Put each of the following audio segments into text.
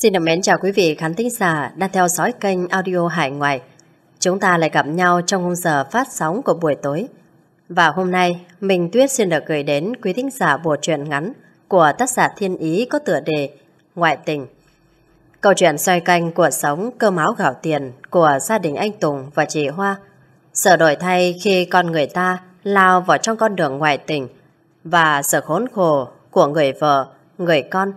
Xin được mến chào quý vị khán thính giả đang theo dõi kênh audio Hải Ngoại. Chúng ta lại gặp nhau trong khung giờ phát sóng của buổi tối. Và hôm nay, mình Tuyết xin được gửi đến quý thính giả bộ truyện ngắn của tác giả Thiên Ý có tựa đề Ngoại tình. Câu chuyện xoay canh cuộc sống cơm áo gạo tiền của gia đình anh Tùng và chị Hoa sợ đổi thay khi con người ta lao vào trong con đường ngoại tình và sự khốn khổ của người vợ, người con.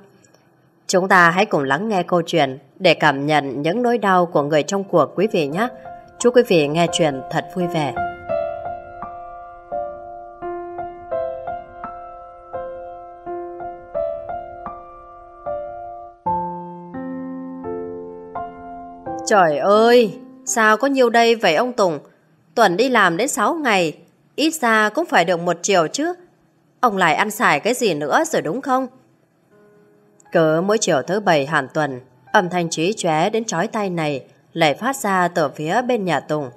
Chúng ta hãy cùng lắng nghe câu chuyện để cảm nhận những nỗi đau của người trong cuộc quý vị nhé. Chúc quý vị nghe chuyện thật vui vẻ. Trời ơi, sao có nhiều đây vậy ông Tùng? Tuần đi làm đến 6 ngày, ít ra cũng phải được một triệu chứ. Ông lại ăn xài cái gì nữa rồi đúng không? Cứ mỗi chiều thứ bảy hàng tuần, âm thanh trí chóe đến chói tay này lại phát ra từ phía bên nhà Tùng.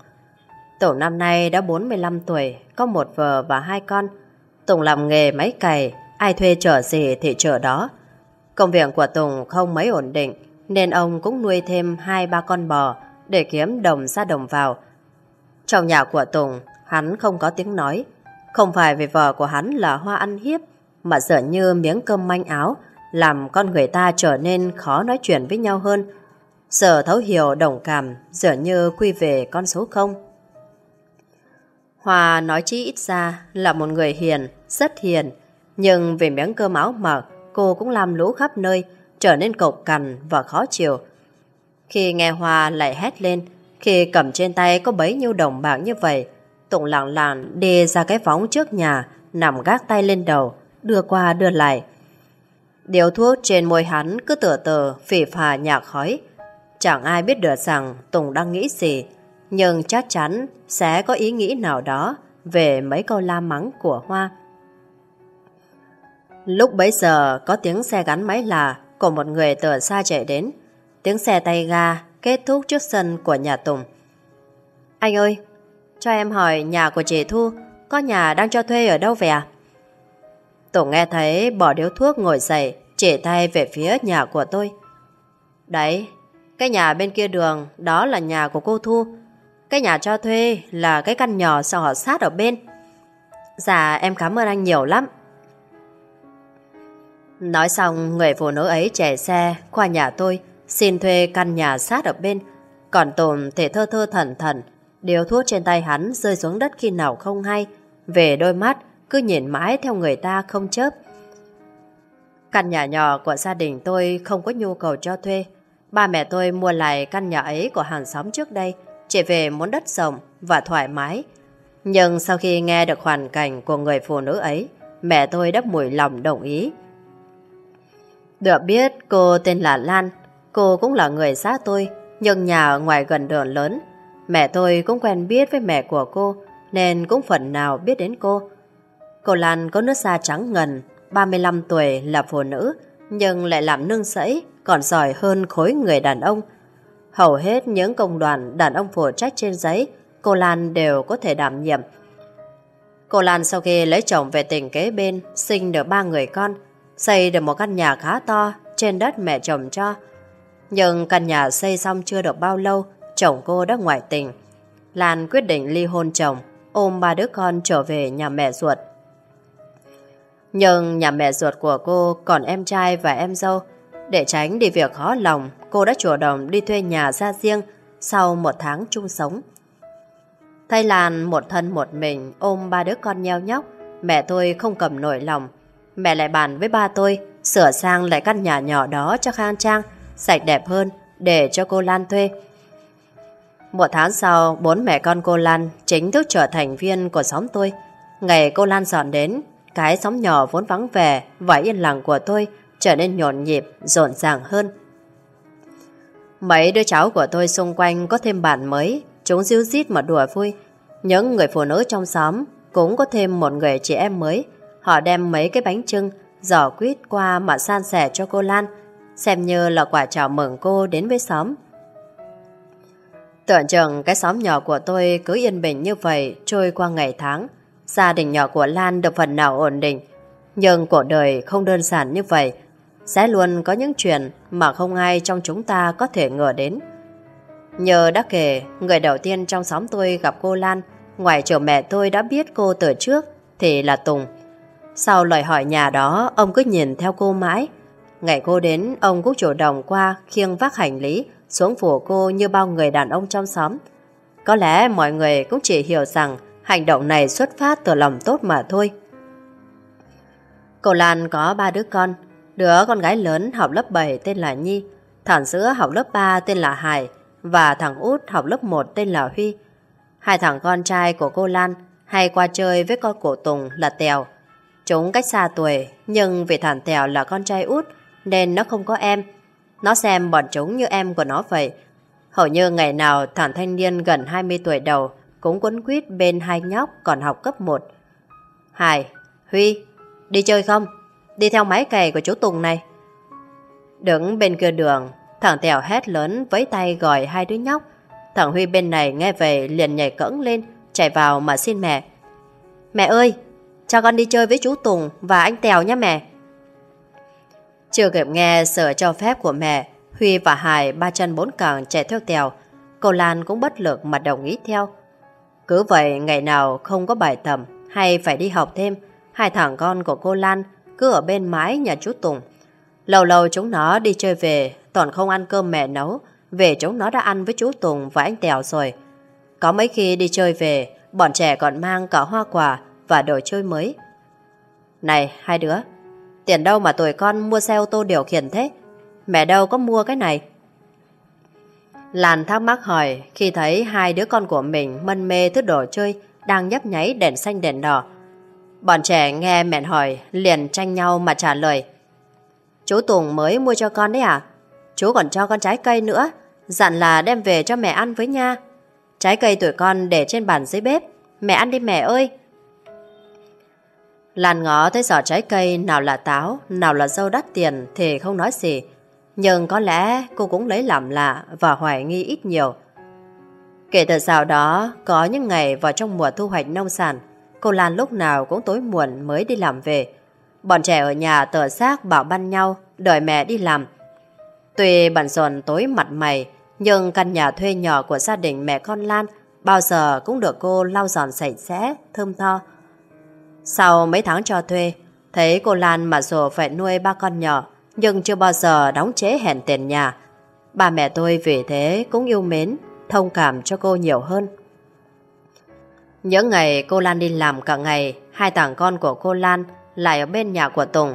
Tùng năm nay đã 45 tuổi, có một vợ và hai con. Tùng làm nghề máy cày, ai thuê chở gì thì chở đó. Công việc của Tùng không mấy ổn định, nên ông cũng nuôi thêm hai ba con bò để kiếm đồng ra đồng vào. Trong nhà của Tùng, hắn không có tiếng nói. Không phải vì vợ của hắn là hoa ăn hiếp, mà dường như miếng cơm manh áo làm con người ta trở nên khó nói chuyện với nhau hơn. Sở thấu hiểu đồng cảm dường như quy về con số không. Hòa nói chí ít ra là một người hiền, rất hiền, nhưng vì miếng cơm áo mặc, cô cũng làm lũ khắp nơi, trở nên cộc cằn và khó chịu. Khi nghe hòa lại hét lên, khi cầm trên tay có bấy nhiêu đồng bạc như vậy, Tụng lặng lặng đi ra cái phóng trước nhà, nằm gác tay lên đầu, đưa qua đưa lại. Điều thuốc trên môi hắn cứ tựa tờ phỉ phà nhạc khói. Chẳng ai biết được rằng Tùng đang nghĩ gì, nhưng chắc chắn sẽ có ý nghĩ nào đó về mấy câu la mắng của Hoa. Lúc bấy giờ có tiếng xe gắn máy là của một người từ xa chạy đến. Tiếng xe tay ga kết thúc trước sân của nhà Tùng. Anh ơi, cho em hỏi nhà của chị Thu có nhà đang cho thuê ở đâu vậy à? Tùng nghe thấy bỏ điếu thuốc ngồi dậy, chỉ tay về phía nhà của tôi. Đấy, cái nhà bên kia đường, đó là nhà của cô Thu. Cái nhà cho thuê là cái căn nhỏ sau họ sát ở bên. Dạ, em cảm ơn anh nhiều lắm. Nói xong, người phụ nữ ấy chạy xe qua nhà tôi, xin thuê căn nhà sát ở bên. Còn Tùng thì thơ thơ thần thần, điều thuốc trên tay hắn rơi xuống đất khi nào không hay. Về đôi mắt, cứ nhìn mãi theo người ta không chớp. Căn nhà nhỏ của gia đình tôi không có nhu cầu cho thuê. Ba mẹ tôi mua lại căn nhà ấy của hàng xóm trước đây, chỉ về muốn đất rộng và thoải mái. Nhưng sau khi nghe được hoàn cảnh của người phụ nữ ấy, mẹ tôi đã mùi lòng đồng ý. Được biết cô tên là Lan, cô cũng là người xã tôi, nhưng nhà ở ngoài gần đường lớn. Mẹ tôi cũng quen biết với mẹ của cô, nên cũng phần nào biết đến cô. Cô Lan có nước da trắng ngần, 35 tuổi là phụ nữ, nhưng lại làm nương sẫy, còn giỏi hơn khối người đàn ông. Hầu hết những công đoàn đàn ông phụ trách trên giấy, cô Lan đều có thể đảm nhiệm. Cô Lan sau khi lấy chồng về tỉnh kế bên, sinh được ba người con, xây được một căn nhà khá to trên đất mẹ chồng cho. Nhưng căn nhà xây xong chưa được bao lâu, chồng cô đã ngoại tình. Lan quyết định ly hôn chồng, ôm ba đứa con trở về nhà mẹ ruột. Nhưng nhà mẹ ruột của cô còn em trai và em dâu. Để tránh đi việc khó lòng, cô đã chủ động đi thuê nhà ra riêng sau một tháng chung sống. Thay Lan một thân một mình ôm ba đứa con nheo nhóc, mẹ tôi không cầm nổi lòng. Mẹ lại bàn với ba tôi sửa sang lại căn nhà nhỏ đó cho khang trang, sạch đẹp hơn để cho cô Lan thuê. Một tháng sau, bốn mẹ con cô Lan chính thức trở thành viên của xóm tôi. Ngày cô Lan dọn đến, cái xóm nhỏ vốn vắng vẻ và yên lặng của tôi trở nên nhộn nhịp, rộn ràng hơn. Mấy đứa cháu của tôi xung quanh có thêm bạn mới, chúng díu dít mà đùa vui. Những người phụ nữ trong xóm cũng có thêm một người chị em mới. Họ đem mấy cái bánh trưng, giỏ quýt qua mà san sẻ cho cô Lan, xem như là quả chào mừng cô đến với xóm. Tưởng chừng cái xóm nhỏ của tôi cứ yên bình như vậy trôi qua ngày tháng. Gia đình nhỏ của Lan được phần nào ổn định. Nhưng cuộc đời không đơn giản như vậy. sẽ luôn có những chuyện mà không ai trong chúng ta có thể ngờ đến. Nhờ đã kể, người đầu tiên trong xóm tôi gặp cô Lan, ngoài chỗ mẹ tôi đã biết cô từ trước, thì là Tùng. Sau lời hỏi nhà đó, ông cứ nhìn theo cô mãi. Ngày cô đến, ông cũng chủ động qua khiêng vác hành lý xuống phủ cô như bao người đàn ông trong xóm. Có lẽ mọi người cũng chỉ hiểu rằng hành động này xuất phát từ lòng tốt mà thôi. Cô Lan có ba đứa con. Đứa con gái lớn học lớp 7 tên là Nhi, thằng giữa học lớp 3 tên là Hải và thằng út học lớp 1 tên là Huy. Hai thằng con trai của cô Lan hay qua chơi với con cổ Tùng là Tèo. Chúng cách xa tuổi, nhưng vì thằng Tèo là con trai út nên nó không có em. Nó xem bọn chúng như em của nó vậy. Hầu như ngày nào thằng thanh niên gần 20 tuổi đầu cũng quấn quýt bên hai nhóc còn học cấp 1. Hải, Huy, đi chơi không? Đi theo máy cày của chú Tùng này. Đứng bên kia đường, thằng Tèo hét lớn với tay gọi hai đứa nhóc. Thằng Huy bên này nghe về liền nhảy cẫng lên, chạy vào mà xin mẹ. Mẹ ơi, cho con đi chơi với chú Tùng và anh Tèo nhé mẹ. Chưa kịp nghe sở cho phép của mẹ, Huy và Hải ba chân bốn càng chạy theo Tèo. Cô Lan cũng bất lực mà đồng ý theo. Cứ vậy ngày nào không có bài tập hay phải đi học thêm, hai thằng con của cô Lan cứ ở bên mái nhà chú Tùng. Lâu lâu chúng nó đi chơi về, toàn không ăn cơm mẹ nấu, về chúng nó đã ăn với chú Tùng và anh Tèo rồi. Có mấy khi đi chơi về, bọn trẻ còn mang cả hoa quả và đồ chơi mới. Này, hai đứa, tiền đâu mà tuổi con mua xe ô tô điều khiển thế? Mẹ đâu có mua cái này? Lan thắc mắc hỏi khi thấy hai đứa con của mình mân mê thứ đồ chơi đang nhấp nháy đèn xanh đèn đỏ. Bọn trẻ nghe mẹ hỏi liền tranh nhau mà trả lời. Chú Tùng mới mua cho con đấy à? Chú còn cho con trái cây nữa, dặn là đem về cho mẹ ăn với nha. Trái cây tuổi con để trên bàn dưới bếp, mẹ ăn đi mẹ ơi. Lan ngó thấy giỏ trái cây nào là táo, nào là dâu đắt tiền thì không nói gì. Nhưng có lẽ cô cũng lấy làm lạ và hoài nghi ít nhiều. Kể từ sau đó, có những ngày vào trong mùa thu hoạch nông sản, cô Lan lúc nào cũng tối muộn mới đi làm về. Bọn trẻ ở nhà tờ xác bảo ban nhau, đợi mẹ đi làm. Tuy bận rộn tối mặt mày, nhưng căn nhà thuê nhỏ của gia đình mẹ con Lan bao giờ cũng được cô lau dọn sạch sẽ, thơm tho. Sau mấy tháng cho thuê, thấy cô Lan mà dù phải nuôi ba con nhỏ, nhưng chưa bao giờ đóng chế hẹn tiền nhà. Ba mẹ tôi vì thế cũng yêu mến, thông cảm cho cô nhiều hơn. Những ngày cô Lan đi làm cả ngày, hai thằng con của cô Lan lại ở bên nhà của Tùng.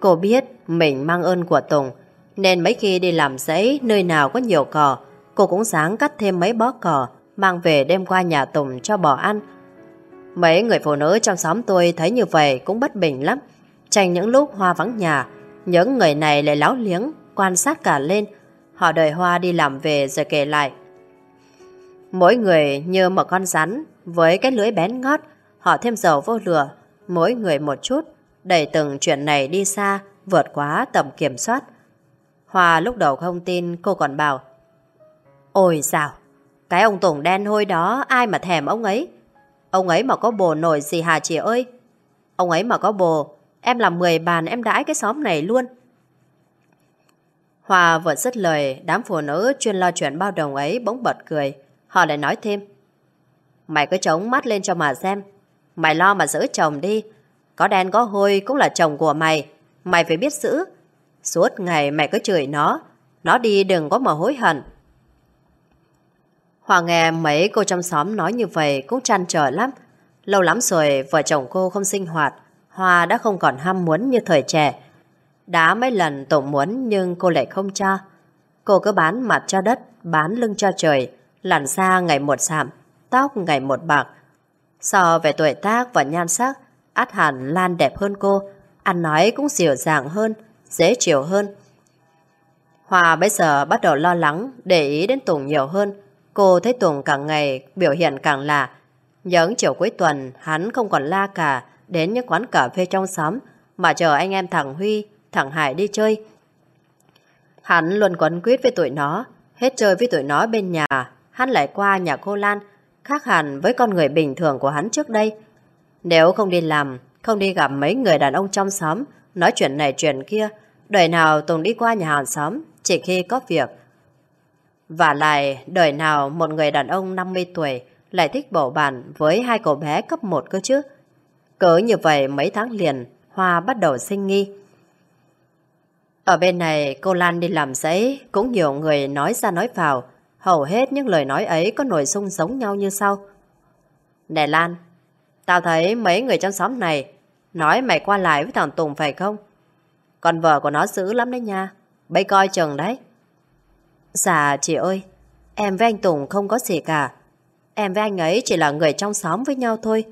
Cô biết mình mang ơn của Tùng, nên mấy khi đi làm giấy nơi nào có nhiều cỏ, cô cũng sáng cắt thêm mấy bó cỏ, mang về đem qua nhà Tùng cho bò ăn. Mấy người phụ nữ trong xóm tôi thấy như vậy cũng bất bình lắm. Tranh những lúc Hoa vắng nhà, những người này lại láo liếng, quan sát cả lên. Họ đợi Hoa đi làm về rồi kể lại. Mỗi người như một con rắn, với cái lưỡi bén ngót, họ thêm dầu vô lửa, mỗi người một chút, đẩy từng chuyện này đi xa, vượt quá tầm kiểm soát. Hoa lúc đầu không tin, cô còn bảo Ôi sao, cái ông Tùng đen hôi đó ai mà thèm ông ấy. Ông ấy mà có bồ nổi gì hả chị ơi? Ông ấy mà có bồ, em làm 10 bàn em đãi cái xóm này luôn. Hòa vừa dứt lời, đám phụ nữ chuyên lo chuyện bao đồng ấy bỗng bật cười. Họ lại nói thêm. Mày cứ chống mắt lên cho mà xem. Mày lo mà giữ chồng đi. Có đen có hôi cũng là chồng của mày. Mày phải biết giữ. Suốt ngày mày cứ chửi nó. Nó đi đừng có mà hối hận. Hòa nghe mấy cô trong xóm nói như vậy cũng chăn trở lắm. Lâu lắm rồi vợ chồng cô không sinh hoạt. Hoa đã không còn ham muốn như thời trẻ. Đã mấy lần tổ muốn nhưng cô lại không cho. Cô cứ bán mặt cho đất, bán lưng cho trời. Làn da ngày một sạm, tóc ngày một bạc. So về tuổi tác và nhan sắc, át hẳn Lan đẹp hơn cô. Ăn nói cũng dịu dàng hơn, dễ chịu hơn. Hòa bây giờ bắt đầu lo lắng, để ý đến Tùng nhiều hơn. Cô thấy Tùng càng ngày biểu hiện càng lạ. Những chiều cuối tuần, hắn không còn la cả đến những quán cà phê trong xóm mà chờ anh em thằng Huy, thằng Hải đi chơi. Hắn luôn quấn quýt với tụi nó, hết chơi với tụi nó bên nhà, hắn lại qua nhà cô Lan, khác hẳn với con người bình thường của hắn trước đây. Nếu không đi làm, không đi gặp mấy người đàn ông trong xóm, nói chuyện này chuyện kia, đời nào Tùng đi qua nhà hàng xóm chỉ khi có việc. Và lại, đời nào một người đàn ông 50 tuổi lại thích bầu bàn với hai cậu bé cấp 1 cơ chứ. Cứ như vậy mấy tháng liền, Hoa bắt đầu sinh nghi. Ở bên này, cô Lan đi làm giấy, cũng nhiều người nói ra nói vào. Hầu hết những lời nói ấy có nội dung giống nhau như sau. Nè Lan, tao thấy mấy người trong xóm này nói mày qua lại với thằng Tùng phải không? Con vợ của nó dữ lắm đấy nha. Bây coi chừng đấy. Dạ chị ơi, em với anh Tùng không có gì cả. Em với anh ấy chỉ là người trong xóm với nhau thôi.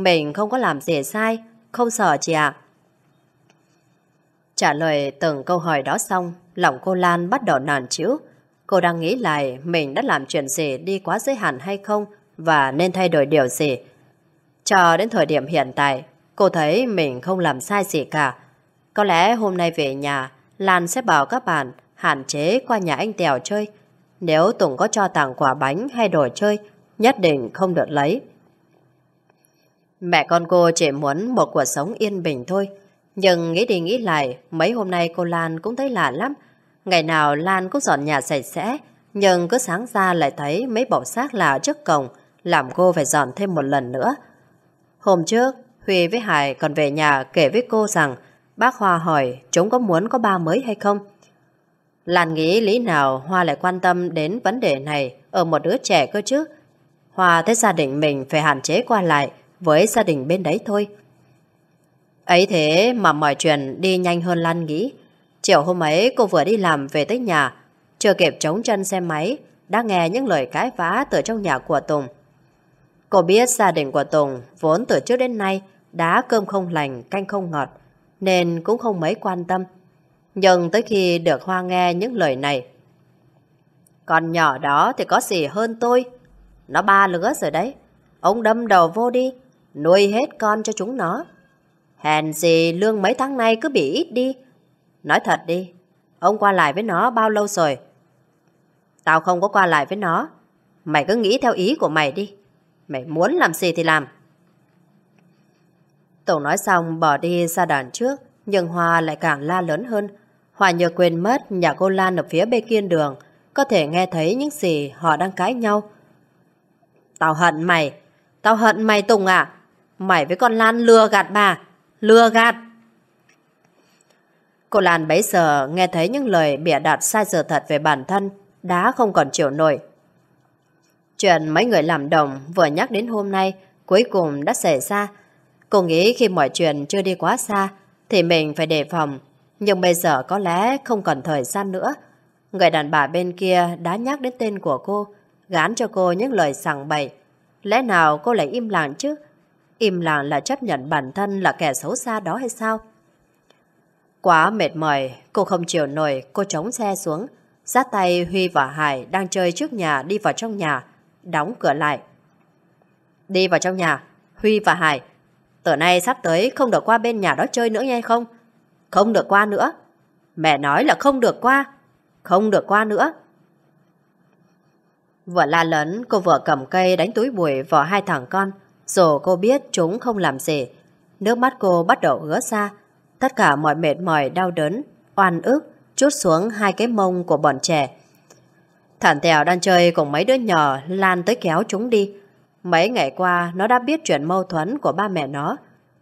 Mình không có làm gì sai, không sợ chị ạ. Trả lời từng câu hỏi đó xong, lòng cô Lan bắt đầu nản chịu. Cô đang nghĩ lại mình đã làm chuyện gì đi quá giới hạn hay không và nên thay đổi điều gì. Cho đến thời điểm hiện tại, cô thấy mình không làm sai gì cả. Có lẽ hôm nay về nhà, Lan sẽ bảo các bạn hạn chế qua nhà anh Tèo chơi. Nếu Tùng có cho tặng quả bánh hay đồ chơi, nhất định không được lấy. Mẹ con cô chỉ muốn một cuộc sống yên bình thôi. Nhưng nghĩ đi nghĩ lại, mấy hôm nay cô Lan cũng thấy lạ lắm. Ngày nào Lan cũng dọn nhà sạch sẽ, nhưng cứ sáng ra lại thấy mấy bộ xác là trước cổng, làm cô phải dọn thêm một lần nữa. Hôm trước, Huy với Hải còn về nhà kể với cô rằng bác Hoa hỏi chúng có muốn có ba mới hay không. Lan nghĩ lý nào Hoa lại quan tâm đến vấn đề này ở một đứa trẻ cơ chứ. Hoa thấy gia đình mình phải hạn chế qua lại với gia đình bên đấy thôi. Ấy thế mà mọi chuyện đi nhanh hơn Lan nghĩ. Chiều hôm ấy cô vừa đi làm về tới nhà, chưa kịp chống chân xe máy, đã nghe những lời cãi vã từ trong nhà của Tùng. Cô biết gia đình của Tùng vốn từ trước đến nay đã cơm không lành, canh không ngọt, nên cũng không mấy quan tâm. Nhưng tới khi được Hoa nghe những lời này, con nhỏ đó thì có gì hơn tôi. Nó ba lứa rồi đấy. Ông đâm đầu vô đi, nuôi hết con cho chúng nó. Hèn gì lương mấy tháng nay cứ bị ít đi. Nói thật đi, ông qua lại với nó bao lâu rồi? Tao không có qua lại với nó. Mày cứ nghĩ theo ý của mày đi. Mày muốn làm gì thì làm. Tổng nói xong bỏ đi ra đàn trước, nhưng Hoa lại càng la lớn hơn. Hoa nhờ quên mất nhà cô Lan ở phía bên kia đường, có thể nghe thấy những gì họ đang cãi nhau. Tao hận mày, tao hận mày Tùng à? Mày với con Lan lừa gạt bà, lừa gạt. Cô Lan bấy giờ nghe thấy những lời bịa đặt sai sự thật về bản thân, đã không còn chịu nổi. Chuyện mấy người làm đồng vừa nhắc đến hôm nay cuối cùng đã xảy ra. Cô nghĩ khi mọi chuyện chưa đi quá xa thì mình phải đề phòng. Nhưng bây giờ có lẽ không còn thời gian nữa. Người đàn bà bên kia đã nhắc đến tên của cô, gán cho cô những lời sằng bậy. Lẽ nào cô lại im lặng chứ? Im lặng là chấp nhận bản thân là kẻ xấu xa đó hay sao? Quá mệt mỏi, cô không chịu nổi, cô chống xe xuống. Sát tay Huy và Hải đang chơi trước nhà đi vào trong nhà, đóng cửa lại. Đi vào trong nhà, Huy và Hải. Từ nay sắp tới không được qua bên nhà đó chơi nữa nghe không? Không được qua nữa. Mẹ nói là không được qua. Không được qua nữa. Vừa la lớn, cô vừa cầm cây đánh túi bụi vào hai thằng con. Dù cô biết chúng không làm gì. Nước mắt cô bắt đầu ứa ra. Tất cả mọi mệt mỏi đau đớn, oan ức, chút xuống hai cái mông của bọn trẻ. Thản Tèo đang chơi cùng mấy đứa nhỏ lan tới kéo chúng đi. Mấy ngày qua nó đã biết chuyện mâu thuẫn của ba mẹ nó.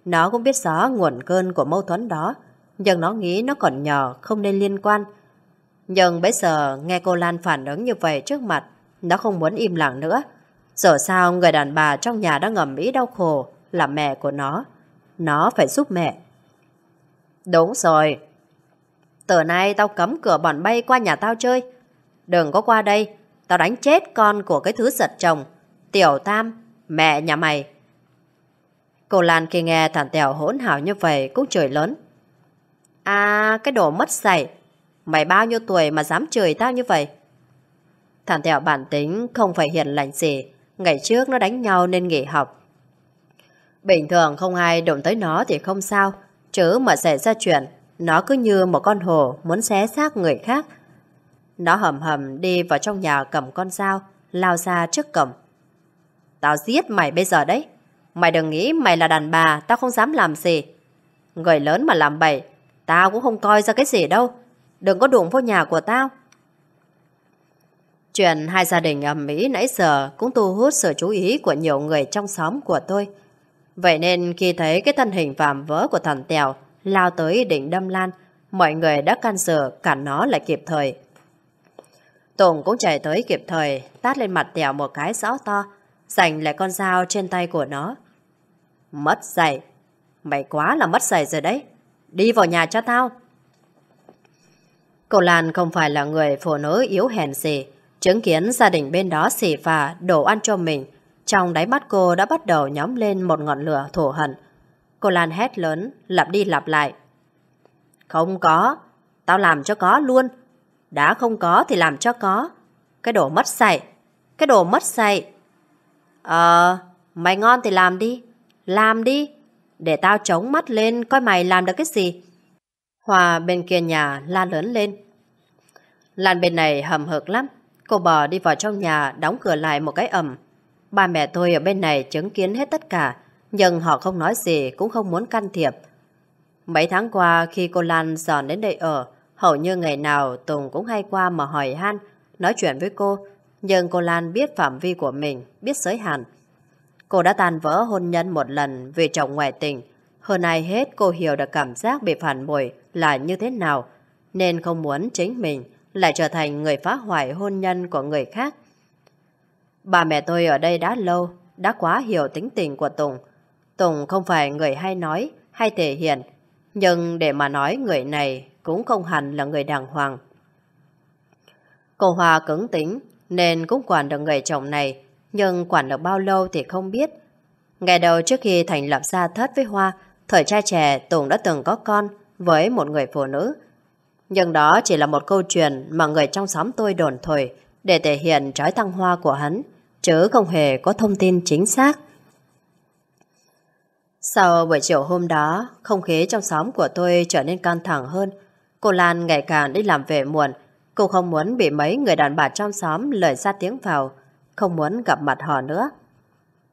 Nó cũng biết rõ nguồn cơn của mâu thuẫn đó. Nhưng nó nghĩ nó còn nhỏ không nên liên quan. Nhưng bây giờ nghe cô Lan phản ứng như vậy trước mặt nó không muốn im lặng nữa. Giờ sao người đàn bà trong nhà đang ngầm ý đau khổ là mẹ của nó. Nó phải giúp mẹ. Đúng rồi. Từ nay tao cấm cửa bọn bay qua nhà tao chơi. Đừng có qua đây. Tao đánh chết con của cái thứ giật chồng. Tiểu Tam, mẹ nhà mày. Cô Lan khi nghe thằng Tèo hỗn hào như vậy cũng trời lớn. À, cái đồ mất dạy. Mày bao nhiêu tuổi mà dám chửi tao như vậy? Thằng Tèo bản tính không phải hiền lành gì. Ngày trước nó đánh nhau nên nghỉ học. Bình thường không ai đụng tới nó thì không sao. Chứ mà xảy ra chuyện, nó cứ như một con hổ muốn xé xác người khác. Nó hầm hầm đi vào trong nhà cầm con dao, lao ra trước cổng. Tao giết mày bây giờ đấy. Mày đừng nghĩ mày là đàn bà, tao không dám làm gì. Người lớn mà làm bậy, Tao cũng không coi ra cái gì đâu. Đừng có đụng vô nhà của tao. Chuyện hai gia đình ầm mỹ nãy giờ cũng thu hút sự chú ý của nhiều người trong xóm của tôi. Vậy nên khi thấy cái thân hình vàm vỡ của thằng Tèo lao tới đỉnh đâm lan, mọi người đã can dự cản nó lại kịp thời. Tùng cũng chạy tới kịp thời, tát lên mặt Tèo một cái rõ to, giành lại con dao trên tay của nó. Mất giày. Mày quá là mất giày rồi đấy. Đi vào nhà cho tao. Cô Lan không phải là người phụ nữ yếu hèn gì. Chứng kiến gia đình bên đó xỉ phà đổ ăn cho mình. Trong đáy mắt cô đã bắt đầu nhóm lên một ngọn lửa thổ hận. Cô Lan hét lớn, lặp đi lặp lại. Không có, tao làm cho có luôn. Đã không có thì làm cho có. Cái đồ mất dạy, cái đồ mất dạy. Ờ, mày ngon thì làm đi, làm đi. Để tao chống mắt lên coi mày làm được cái gì. Hòa bên kia nhà la lớn lên. Lan bên này hầm hực lắm. Cô bò đi vào trong nhà, đóng cửa lại một cái ẩm. Ba mẹ tôi ở bên này chứng kiến hết tất cả, nhưng họ không nói gì, cũng không muốn can thiệp. Mấy tháng qua, khi cô Lan dọn đến đây ở, hầu như ngày nào Tùng cũng hay qua mà hỏi han, nói chuyện với cô, nhưng cô Lan biết phạm vi của mình, biết giới hạn. Cô đã tan vỡ hôn nhân một lần vì chồng ngoại tình. Hơn ai hết, cô hiểu được cảm giác bị phản bội là như thế nào, nên không muốn chính mình lại trở thành người phá hoại hôn nhân của người khác. Bà mẹ tôi ở đây đã lâu, đã quá hiểu tính tình của Tùng. Tùng không phải người hay nói, hay thể hiện, nhưng để mà nói người này cũng không hẳn là người đàng hoàng. Cô Hoa cứng tính, nên cũng quản được người chồng này, nhưng quản được bao lâu thì không biết. Ngày đầu trước khi thành lập gia thất với Hoa, thời trai trẻ Tùng đã từng có con với một người phụ nữ. Nhưng đó chỉ là một câu chuyện mà người trong xóm tôi đồn thổi để thể hiện trói thăng hoa của hắn, chứ không hề có thông tin chính xác. Sau buổi chiều hôm đó, không khí trong xóm của tôi trở nên căng thẳng hơn. Cô Lan ngày càng đi làm về muộn. Cô không muốn bị mấy người đàn bà trong xóm lời ra tiếng vào, không muốn gặp mặt họ nữa.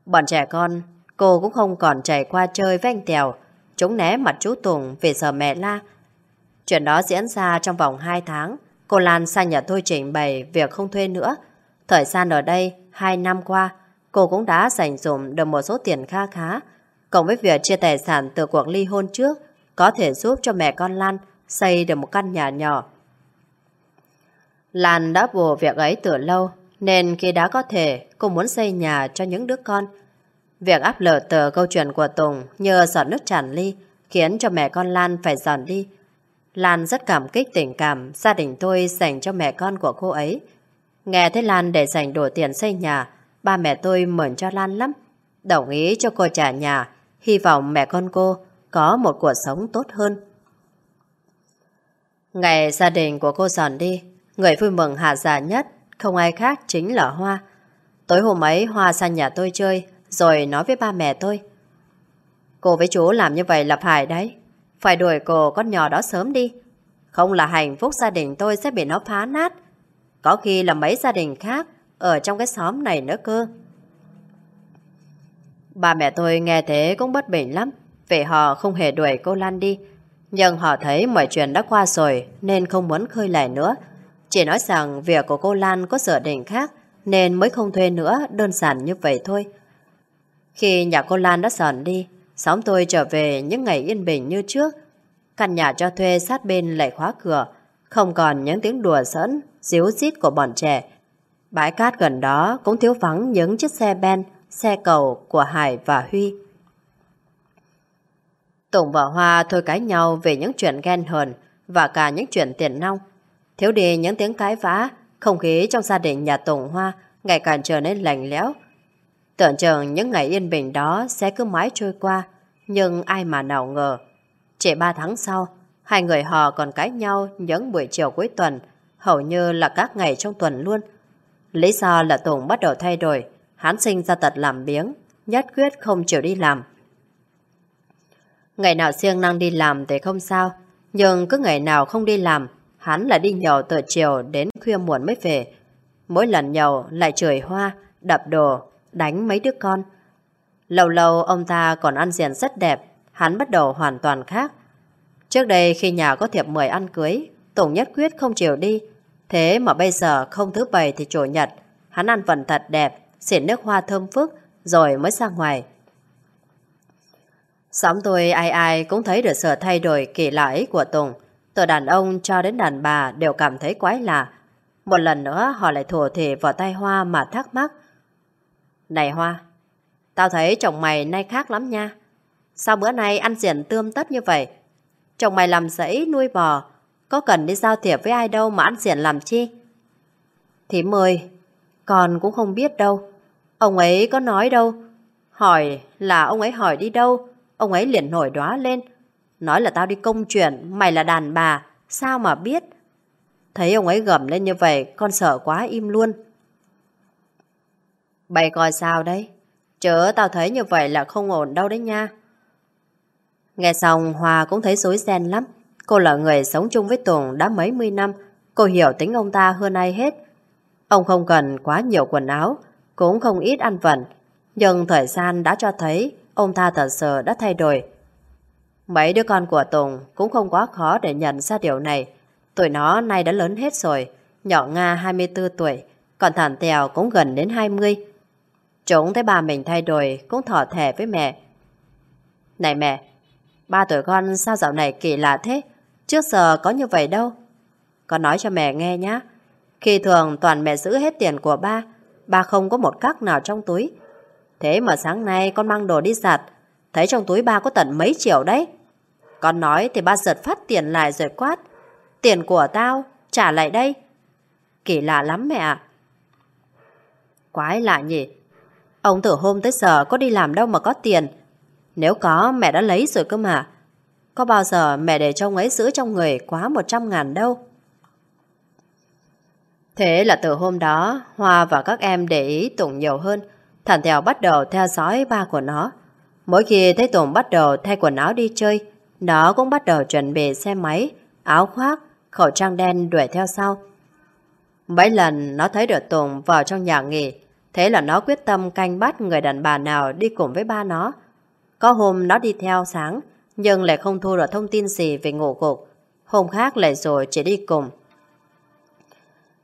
Bọn trẻ con, cô cũng không còn chạy qua chơi với anh Tèo. Chúng né mặt chú Tùng vì sợ mẹ la. Chuyện đó diễn ra trong vòng 2 tháng. Cô Lan sang nhà tôi trình bày việc không thuê nữa. Thời gian ở đây, 2 năm qua, cô cũng đã dành dụm được một số tiền kha khá. Cộng với việc chia tài sản từ cuộc ly hôn trước, có thể giúp cho mẹ con Lan xây được một căn nhà nhỏ. Lan đã bù việc ấy từ lâu, nên khi đã có thể, cô muốn xây nhà cho những đứa con. Việc áp lở từ câu chuyện của Tùng như giọt nước tràn ly, khiến cho mẹ con Lan phải dọn đi. Lan rất cảm kích tình cảm gia đình tôi dành cho mẹ con của cô ấy. Nghe thấy Lan để dành đủ tiền xây nhà, ba mẹ tôi mượn cho Lan lắm. Đồng ý cho cô trả nhà, hy vọng mẹ con cô có một cuộc sống tốt hơn. Ngày gia đình của cô dọn đi, người vui mừng hạ giả nhất, không ai khác chính là Hoa. Tối hôm ấy Hoa sang nhà tôi chơi, rồi nói với ba mẹ tôi. Cô với chú làm như vậy là phải đấy. Phải đuổi cô con nhỏ đó sớm đi. Không là hạnh phúc gia đình tôi sẽ bị nó phá nát. Có khi là mấy gia đình khác ở trong cái xóm này nữa cơ. Ba mẹ tôi nghe thế cũng bất bình lắm. Vì họ không hề đuổi cô Lan đi. Nhưng họ thấy mọi chuyện đã qua rồi nên không muốn khơi lại nữa. Chỉ nói rằng việc của cô Lan có sở đình khác nên mới không thuê nữa, đơn giản như vậy thôi. Khi nhà cô Lan đã dọn đi, xóm tôi trở về những ngày yên bình như trước. Căn nhà cho thuê sát bên lại khóa cửa, không còn những tiếng đùa sẫn, díu dít của bọn trẻ. Bãi cát gần đó cũng thiếu vắng những chiếc xe ben, xe cầu của Hải và Huy. Tùng và Hoa thôi cãi nhau về những chuyện ghen hờn và cả những chuyện tiền nong. Thiếu đi những tiếng cãi vã, không khí trong gia đình nhà Tùng Hoa ngày càng trở nên lạnh lẽo. Tưởng chừng những ngày yên bình đó sẽ cứ mãi trôi qua, nhưng ai mà nào ngờ. Chỉ ba tháng sau, hai người họ còn cãi nhau những buổi chiều cuối tuần, hầu như là các ngày trong tuần luôn. Lý do là Tùng bắt đầu thay đổi, hắn sinh ra tật làm biếng, nhất quyết không chịu đi làm. Ngày nào siêng năng đi làm thì không sao, nhưng cứ ngày nào không đi làm, hắn lại đi nhậu từ chiều đến khuya muộn mới về. Mỗi lần nhậu lại chửi hoa, đập đồ, đánh mấy đứa con. Lâu lâu ông ta còn ăn diện rất đẹp, hắn bắt đầu hoàn toàn khác. Trước đây khi nhà có thiệp mời ăn cưới, Tùng nhất quyết không chịu đi. Thế mà bây giờ không thứ bảy thì chủ nhật, hắn ăn phần thật đẹp, xỉn nước hoa thơm phức, rồi mới ra ngoài. Xóm tôi ai ai cũng thấy được sự thay đổi kỳ lạ ấy của Tùng. Từ đàn ông cho đến đàn bà đều cảm thấy quái lạ. Một lần nữa họ lại thổ thể vào tay Hoa mà thắc mắc. Này Hoa, tao thấy chồng mày nay khác lắm nha. Sao bữa nay ăn diện tươm tất như vậy? Chồng mày làm giấy nuôi bò, có cần đi giao thiệp với ai đâu mà ăn diện làm chi? Thím ơi, con cũng không biết đâu. Ông ấy có nói đâu. Hỏi là ông ấy hỏi đi đâu, ông ấy liền nổi đóa lên. Nói là tao đi công chuyện, mày là đàn bà, sao mà biết? Thấy ông ấy gầm lên như vậy, con sợ quá im luôn. Bày coi sao đấy? Chớ tao thấy như vậy là không ổn đâu đấy nha. Nghe xong Hòa cũng thấy rối ren lắm. Cô là người sống chung với Tùng đã mấy mươi năm. Cô hiểu tính ông ta hơn ai hết. Ông không cần quá nhiều quần áo, cũng không ít ăn vẩn. Nhưng thời gian đã cho thấy ông ta thật sự đã thay đổi. Mấy đứa con của Tùng cũng không quá khó để nhận ra điều này. Tuổi nó nay đã lớn hết rồi. Nhỏ Nga 24 tuổi, còn thản tèo cũng gần đến 20. Chúng thấy bà mình thay đổi cũng thỏ thẻ với mẹ. Này mẹ, ba tuổi con sao dạo này kỳ lạ thế? Trước giờ có như vậy đâu. Con nói cho mẹ nghe nhá. Khi thường toàn mẹ giữ hết tiền của ba, ba không có một cắc nào trong túi. Thế mà sáng nay con mang đồ đi giặt, thấy trong túi ba có tận mấy triệu đấy. Con nói thì ba giật phát tiền lại rồi quát. Tiền của tao, trả lại đây. Kỳ lạ lắm mẹ ạ. Quái lạ nhỉ. Ông từ hôm tới giờ có đi làm đâu mà có tiền. Nếu có mẹ đã lấy rồi cơ mà. Có bao giờ mẹ để cho ông ấy giữ trong người quá 100 ngàn đâu. Thế là từ hôm đó, Hoa và các em để ý Tùng nhiều hơn. Thản Thèo bắt đầu theo dõi ba của nó. Mỗi khi thấy Tùng bắt đầu thay quần áo đi chơi, nó cũng bắt đầu chuẩn bị xe máy, áo khoác, khẩu trang đen đuổi theo sau. Mấy lần nó thấy được Tùng vào trong nhà nghỉ, thế là nó quyết tâm canh bắt người đàn bà nào đi cùng với ba nó. Có hôm nó đi theo sáng, nhưng lại không thu được thông tin gì về ngủ gục. Hôm khác lại rồi chỉ đi cùng.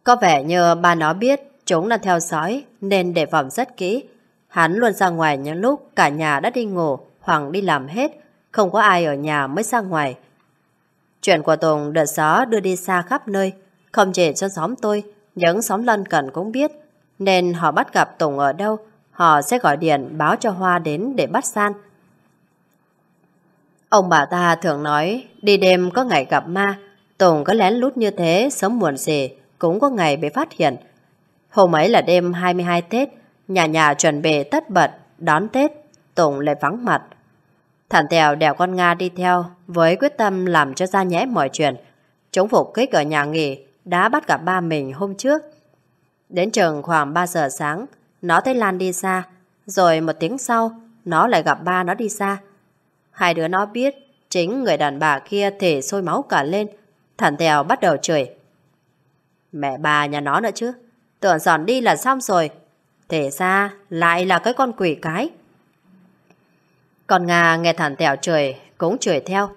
Có vẻ như ba nó biết chúng đang theo dõi nên đề phòng rất kỹ. Hắn luôn ra ngoài những lúc cả nhà đã đi ngủ hoặc đi làm hết, không có ai ở nhà mới ra ngoài. Chuyện của Tùng đợt gió đưa đi xa khắp nơi, không chỉ cho xóm tôi, những xóm lân cận cũng biết, nên họ bắt gặp Tùng ở đâu, họ sẽ gọi điện báo cho Hoa đến để bắt san. Ông bà ta thường nói, đi đêm có ngày gặp ma, Tùng có lén lút như thế, sớm muộn gì, cũng có ngày bị phát hiện. Hôm ấy là đêm 22 Tết, nhà nhà chuẩn bị tất bật, đón Tết, Tùng lại vắng mặt. Thản Tèo đèo con Nga đi theo với quyết tâm làm cho ra nhẽ mọi chuyện. Chúng phục kích ở nhà nghỉ đã bắt gặp ba mình hôm trước. Đến trường khoảng 3 giờ sáng, nó thấy Lan đi xa, rồi một tiếng sau, nó lại gặp ba nó đi xa. Hai đứa nó biết chính người đàn bà kia thể sôi máu cả lên. Thản Tèo bắt đầu chửi. Mẹ bà nhà nó nữa chứ. Tưởng giòn đi là xong rồi. Thể ra lại là cái con quỷ cái. còn Nga nghe thản tèo chửi, cũng chửi theo.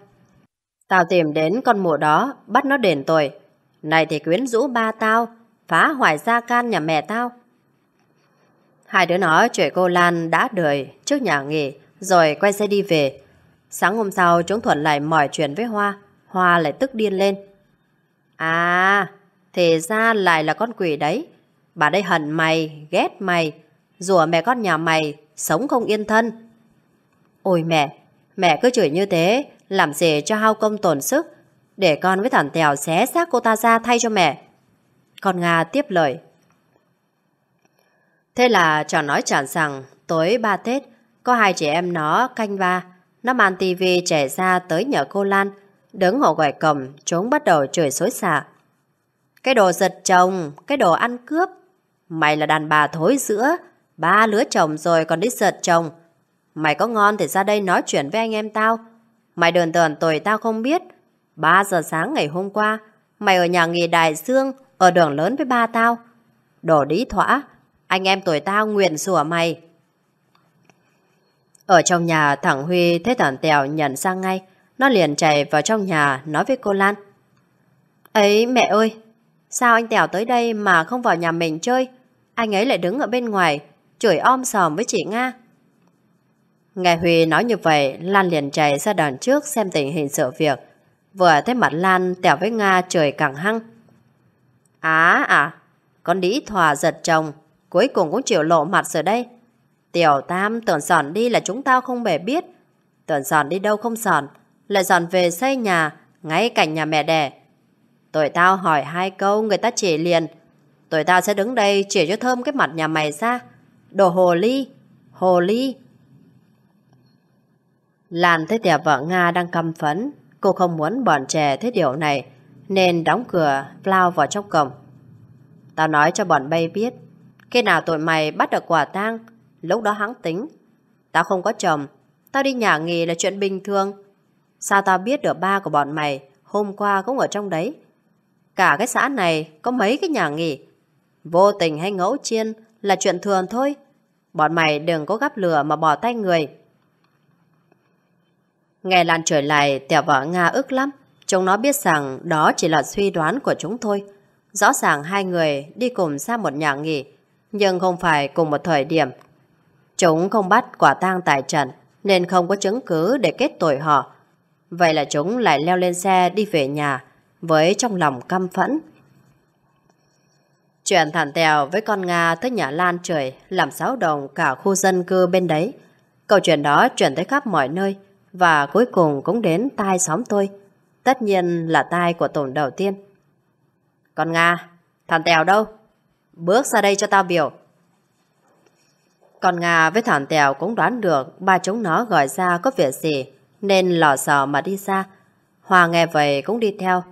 Tao tìm đến con mụ đó, bắt nó đền tội. Này thì quyến rũ ba tao, phá hoại gia can nhà mẹ tao. Hai đứa nó chửi cô Lan đã đời trước nhà nghỉ, rồi quay xe đi về. Sáng hôm sau chúng Thuận lại mỏi chuyện với Hoa, Hoa lại tức điên lên. À, thì ra lại là con quỷ đấy. Bà đây hận mày, ghét mày, rủa mẹ con nhà mày, sống không yên thân. Ôi mẹ, mẹ cứ chửi như thế, làm gì cho hao công tổn sức, để con với thằng Tèo xé xác cô ta ra thay cho mẹ. Con Nga tiếp lời. Thế là trò nói chản rằng tối ba Tết, có hai chị em nó canh ba, nó mang tivi trẻ ra tới nhờ cô Lan, đứng hộ ngoài cầm chúng bắt đầu chửi xối xả. Cái đồ giật chồng, cái đồ ăn cướp. Mày là đàn bà thối giữa, ba lứa chồng rồi còn đi giật chồng. Mày có ngon thì ra đây nói chuyện với anh em tao. Mày đờn tờn tuổi tao không biết. 3 giờ sáng ngày hôm qua, mày ở nhà nghỉ Đại Dương, ở đường lớn với ba tao. Đồ đĩ thỏa, anh em tuổi tao nguyện sủa mày. Ở trong nhà thằng Huy thấy thằng Tèo nhận ra ngay, nó liền chạy vào trong nhà nói với cô Lan. Ấy mẹ ơi, sao anh Tèo tới đây mà không vào nhà mình chơi? Anh ấy lại đứng ở bên ngoài, chửi om sòm với chị Nga. Nghe Huy nói như vậy, Lan liền chạy ra đằng trước xem tình hình sự việc. Vừa thấy mặt Lan Tèo với Nga trời càng hăng. Á à, con đĩ thòa giật chồng, cuối cùng cũng chịu lộ mặt rồi đây. Tiểu Tam tưởng sòn đi là chúng tao không bề biết. Tưởng sòn đi đâu không sòn, lại dọn về xây nhà, ngay cạnh nhà mẹ đẻ. Tụi tao hỏi hai câu người ta chỉ liền. Tụi tao sẽ đứng đây chỉ cho thơm cái mặt nhà mày ra. Đồ hồ ly, hồ ly. Lan thấy tiệp vợ Nga đang căm phấn. Cô không muốn bọn trẻ thấy điều này, nên đóng cửa, lao vào trong cổng. Tao nói cho bọn bay biết, khi nào tụi mày bắt được quả tang, lúc đó hắn tính. Tao không có chồng, tao đi nhà nghỉ là chuyện bình thường. Sao tao biết được ba của bọn mày hôm qua cũng ở trong đấy? Cả cái xã này có mấy cái nhà nghỉ. Vô tình hay ngẫu chiên là chuyện thường thôi. Bọn mày đừng có gắp lửa mà bỏ tay người. Nghe Lan trở lại, tèo vợ Nga ức lắm. Chúng nó biết rằng đó chỉ là suy đoán của chúng thôi. Rõ ràng hai người đi cùng sang một nhà nghỉ, nhưng không phải cùng một thời điểm. Chúng không bắt quả tang tại trận, nên không có chứng cứ để kết tội họ. Vậy là chúng lại leo lên xe đi về nhà, với trong lòng căm phẫn. Chuyện thản tèo với con Nga tới nhà Lan trời làm xáo động cả khu dân cư bên đấy. Câu chuyện đó chuyển tới khắp mọi nơi và cuối cùng cũng đến tai xóm tôi. Tất nhiên là tai của tổn đầu tiên. Con Nga, thản tèo đâu? Bước ra đây cho tao biểu. Con Nga với thản tèo cũng đoán được ba chúng nó gọi ra có việc gì nên lò sò mà đi xa. Hòa nghe vậy cũng đi theo.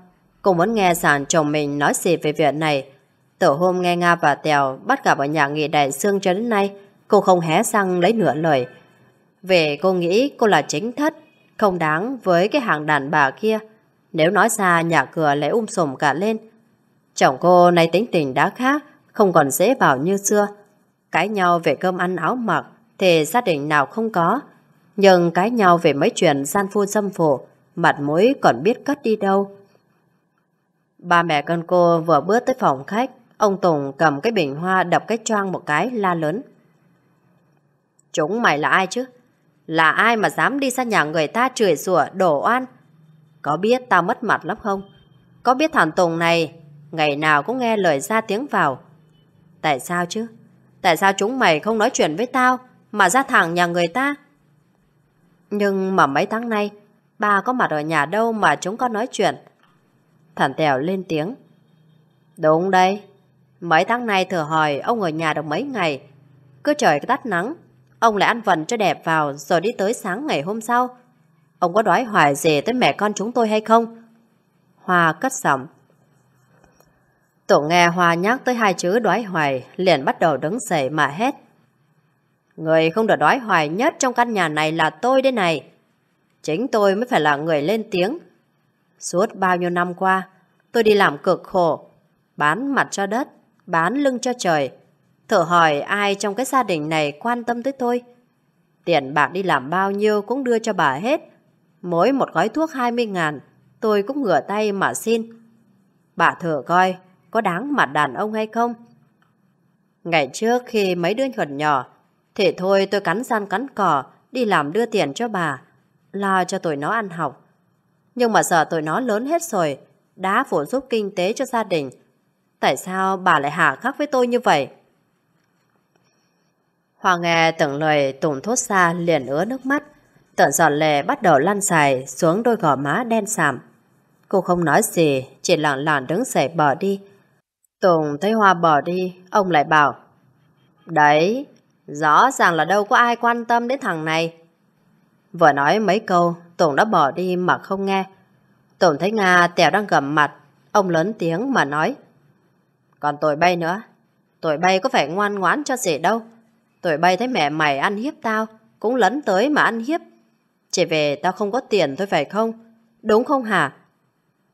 cũng muốn nghe sản chồng mình nói gì về việc này. Từ hôm nghe Nga và Tèo bắt gặp ở nhà nghỉ đại xương cho đến nay, cô không hé răng lấy nửa lời. Về cô nghĩ cô là chính thất, không đáng với cái hàng đàn bà kia. Nếu nói ra nhà cửa lại um sùm cả lên. Chồng cô nay tính tình đã khác, không còn dễ bảo như xưa. Cãi nhau về cơm ăn áo mặc thì gia đình nào không có. Nhưng cãi nhau về mấy chuyện gian phu dâm phổ, mặt mũi còn biết cất đi đâu. Ba mẹ con cô vừa bước tới phòng khách, ông Tùng cầm cái bình hoa đập cái choang một cái la lớn. Chúng mày là ai chứ? Là ai mà dám đi sang nhà người ta chửi rủa đổ oan? Có biết tao mất mặt lắm không? Có biết thằng Tùng này ngày nào cũng nghe lời ra tiếng vào? Tại sao chứ? Tại sao chúng mày không nói chuyện với tao mà ra thẳng nhà người ta? Nhưng mà mấy tháng nay ba có mặt ở nhà đâu mà chúng có nói chuyện. Thằng Tèo lên tiếng. Đúng đây. Mấy tháng nay thừa hỏi ông ở nhà được mấy ngày. Cứ trời tắt nắng, ông lại ăn vần cho đẹp vào rồi đi tới sáng ngày hôm sau. Ông có đói hoài gì tới mẹ con chúng tôi hay không? Hoa cất giọng. Tổ nghe Hoa nhắc tới hai chữ đói hoài, liền bắt đầu đứng dậy mà hét. Người không được đói hoài nhất trong căn nhà này là tôi đây này. Chính tôi mới phải là người lên tiếng. Suốt bao nhiêu năm qua, tôi đi làm cực khổ, bán mặt cho đất, bán lưng cho trời. Thử hỏi ai trong cái gia đình này quan tâm tới tôi. Tiền bạc đi làm bao nhiêu cũng đưa cho bà hết. Mỗi một gói thuốc 20 ngàn, tôi cũng ngửa tay mà xin. Bà thử coi, có đáng mặt đàn ông hay không? Ngày trước khi mấy đứa còn nhỏ, thì thôi tôi cắn gian cắn cỏ, đi làm đưa tiền cho bà, lo cho tụi nó ăn học. Nhưng mà giờ tụi nó lớn hết rồi, đã phụ giúp kinh tế cho gia đình. Tại sao bà lại hạ khắc với tôi như vậy? Hoàng nghe từng lời tùng thốt xa liền ứa nước mắt. Tận giọt lệ bắt đầu lăn dài xuống đôi gò má đen sạm. Cô không nói gì, chỉ lặng lặng đứng dậy bỏ đi. Tùng thấy Hoa bỏ đi, ông lại bảo Đấy, rõ ràng là đâu có ai quan tâm đến thằng này. Vừa nói mấy câu, Tùng đã bỏ đi mà không nghe. Tùng thấy Nga Tèo đang gầm mặt, ông lớn tiếng mà nói. Còn tội bay nữa, tội bay có phải ngoan ngoãn cho gì đâu. Tội bay thấy mẹ mày ăn hiếp tao, cũng lấn tới mà ăn hiếp. Chỉ về tao không có tiền thôi phải không? Đúng không hả?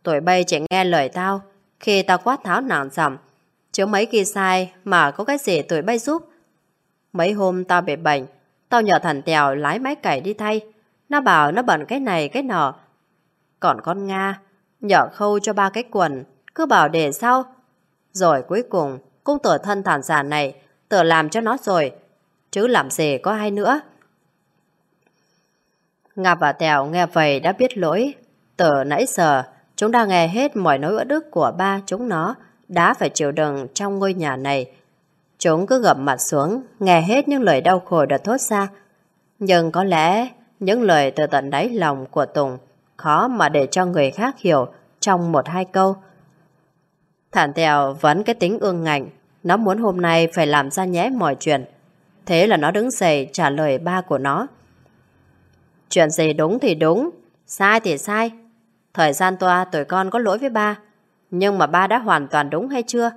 Tụi bay chỉ nghe lời tao khi tao quát tháo nản giọng. Chứ mấy khi sai mà có cái gì tuổi bay giúp. Mấy hôm tao bị bệnh, tao nhờ thằng Tèo lái máy cày đi thay. Nó bảo nó bận cái này cái nọ, Còn con Nga, nhờ khâu cho ba cái quần, cứ bảo để sau. Rồi cuối cùng, cũng tở thân thản giả này, tở làm cho nó rồi. Chứ làm gì có ai nữa. Nga và Tèo nghe vậy đã biết lỗi. Tở nãy giờ, chúng đã nghe hết mọi nỗi uất ức của ba chúng nó đã phải chịu đựng trong ngôi nhà này. Chúng cứ gập mặt xuống, nghe hết những lời đau khổ đã thốt ra. Nhưng có lẽ những lời từ tận đáy lòng của Tùng khó mà để cho người khác hiểu trong một hai câu. Thản Tèo vẫn cái tính ương ngạnh, nó muốn hôm nay phải làm ra nhé mọi chuyện. Thế là nó đứng dậy trả lời ba của nó. Chuyện gì đúng thì đúng, sai thì sai. Thời gian qua tuổi con có lỗi với ba, nhưng mà ba đã hoàn toàn đúng hay chưa?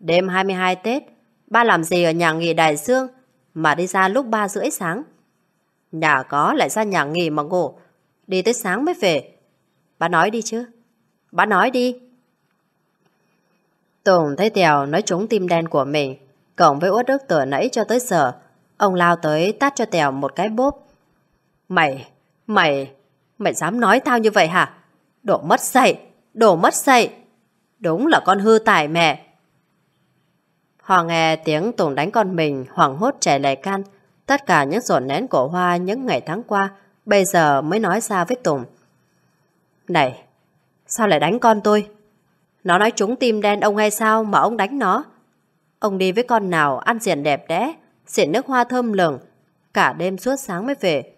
Đêm 22 Tết, ba làm gì ở nhà nghỉ Đại Dương mà đi ra lúc 3 rưỡi sáng? Nhà có lại ra nhà nghỉ mà ngủ, đi tới sáng mới về. Ba nói đi chứ. Ba nói đi. Tùng thấy Tèo nói trúng tim đen của mình, cộng với uất ức từ nãy cho tới giờ. Ông lao tới tát cho Tèo một cái bốp. Mày, mày, mày dám nói tao như vậy hả? Đổ mất dạy, đổ mất dạy. Đúng là con hư tài mẹ. Hoa nghe tiếng Tùng đánh con mình hoảng hốt chạy lại can. Tất cả những rộn nén của Hoa những ngày tháng qua bây giờ mới nói ra với Tùng. Này, sao lại đánh con tôi? Nó nói trúng tim đen ông hay sao mà ông đánh nó? Ông đi với con nào ăn diện đẹp đẽ, xịn nước hoa thơm lừng, cả đêm suốt sáng mới về.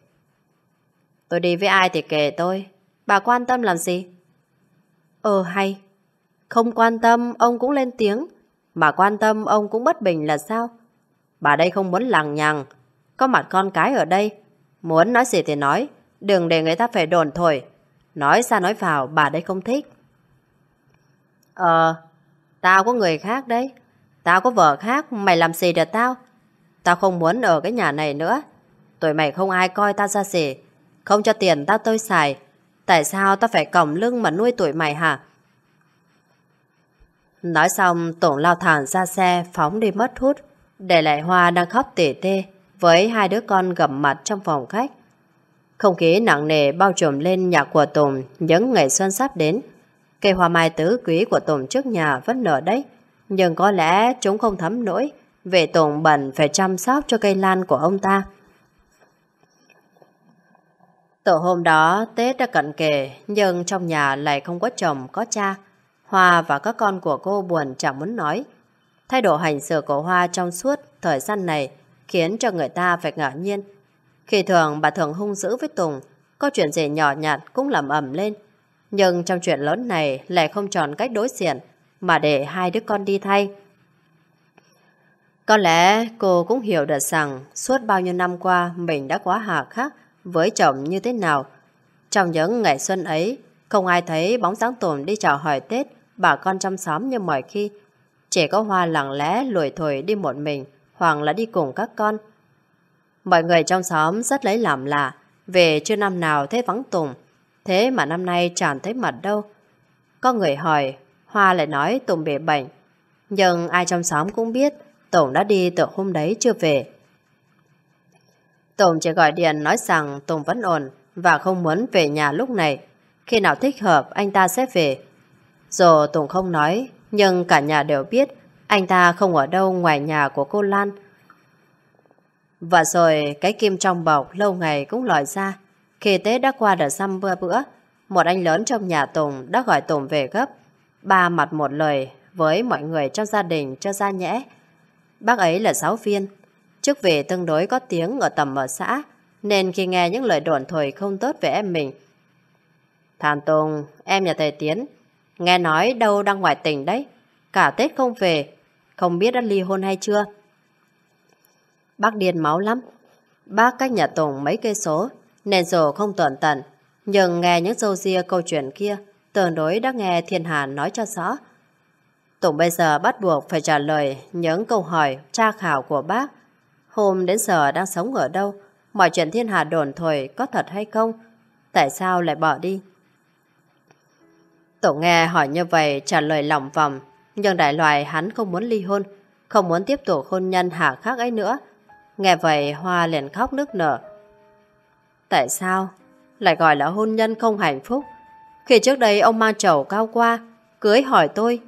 Tôi đi với ai thì kể tôi, bà quan tâm làm gì? Ờ hay, không quan tâm ông cũng lên tiếng, mà quan tâm ông cũng bất bình là sao? Bà đây không muốn lằng nhằng, có mặt con cái ở đây, muốn nói gì thì nói, đừng để người ta phải đồn thổi. Nói ra nói vào bà đây không thích. Ờ, tao có người khác đấy. Tao có vợ khác, mày làm gì được tao? Tao không muốn ở cái nhà này nữa. Tụi mày không ai coi tao ra gì. Không cho tiền tao tôi xài. Tại sao tao phải còng lưng mà nuôi tuổi mày hả? Nói xong, Tổng lao thẳng ra xe phóng đi mất hút. Để lại Hoa đang khóc tỉ tê với hai đứa con gầm mặt trong phòng khách. Không khí nặng nề bao trùm lên nhà của Tùng những ngày xuân sắp đến. Cây hoa mai tứ quý của Tùng trước nhà vẫn nở đấy, nhưng có lẽ chúng không thấm nổi về Tùng bẩn phải chăm sóc cho cây lan của ông ta. Tổ hôm đó Tết đã cận kề, nhưng trong nhà lại không có chồng, có cha. Hoa và các con của cô buồn chẳng muốn nói. Thay đổi hành xử của Hoa trong suốt thời gian này khiến cho người ta phải ngạc nhiên. Khi thường bà thường hung dữ với Tùng, có chuyện gì nhỏ nhặt cũng làm ẩm lên. Nhưng trong chuyện lớn này lại không chọn cách đối diện, mà để hai đứa con đi thay. Có lẽ cô cũng hiểu được rằng suốt bao nhiêu năm qua mình đã quá hà khắc với chồng như thế nào. Trong những ngày xuân ấy, không ai thấy bóng dáng Tùng đi chào hỏi Tết bà con trong xóm như mọi khi. Chỉ có Hoa lặng lẽ lùi thổi đi một mình hoặc là đi cùng các con. Mọi người trong xóm rất lấy làm lạ, về chưa năm nào thấy vắng Tùng, thế mà năm nay chẳng thấy mặt đâu. Có người hỏi, Hoa lại nói Tùng bị bệnh, nhưng ai trong xóm cũng biết Tùng đã đi từ hôm đấy chưa về. Tùng chỉ gọi điện nói rằng Tùng vẫn ổn và không muốn về nhà lúc này. Khi nào thích hợp anh ta sẽ về. Dù Tùng không nói, nhưng cả nhà đều biết anh ta không ở đâu ngoài nhà của cô Lan. Và rồi cái kim trong bọc lâu ngày cũng lòi ra. Khi Tết đã qua đợt xăm bữa bữa, một anh lớn trong nhà Tùng đã gọi Tùng về gấp. Ba mặt một lời với mọi người trong gia đình cho ra nhẽ. Bác ấy là giáo viên. Trước về tương đối có tiếng ở tầm ở xã, nên khi nghe những lời đồn thổi không tốt về em mình. Thàn Tùng, em nhà thầy Tiến, nghe nói đâu đang ngoài tỉnh đấy. Cả Tết không về, không biết đã ly hôn hay chưa. Bác điên máu lắm. Bác cách nhà Tùng mấy cây số, nên dù không tuần tận, nhưng nghe những dâu ria câu chuyện kia, tương đối đã nghe Thiên Hà nói cho rõ. Tùng bây giờ bắt buộc phải trả lời những câu hỏi tra khảo của bác. Hôm đến giờ đang sống ở đâu? Mọi chuyện Thiên hạ đồn thổi có thật hay không? Tại sao lại bỏ đi? Tổ nghe hỏi như vậy trả lời lòng vòng, nhưng đại loại hắn không muốn ly hôn, không muốn tiếp tục hôn nhân hạ khắc ấy nữa. Nghe vậy Hoa liền khóc nức nở. Tại sao? Lại gọi là hôn nhân không hạnh phúc. Khi trước đây ông mang chầu cao qua, cưới hỏi tôi.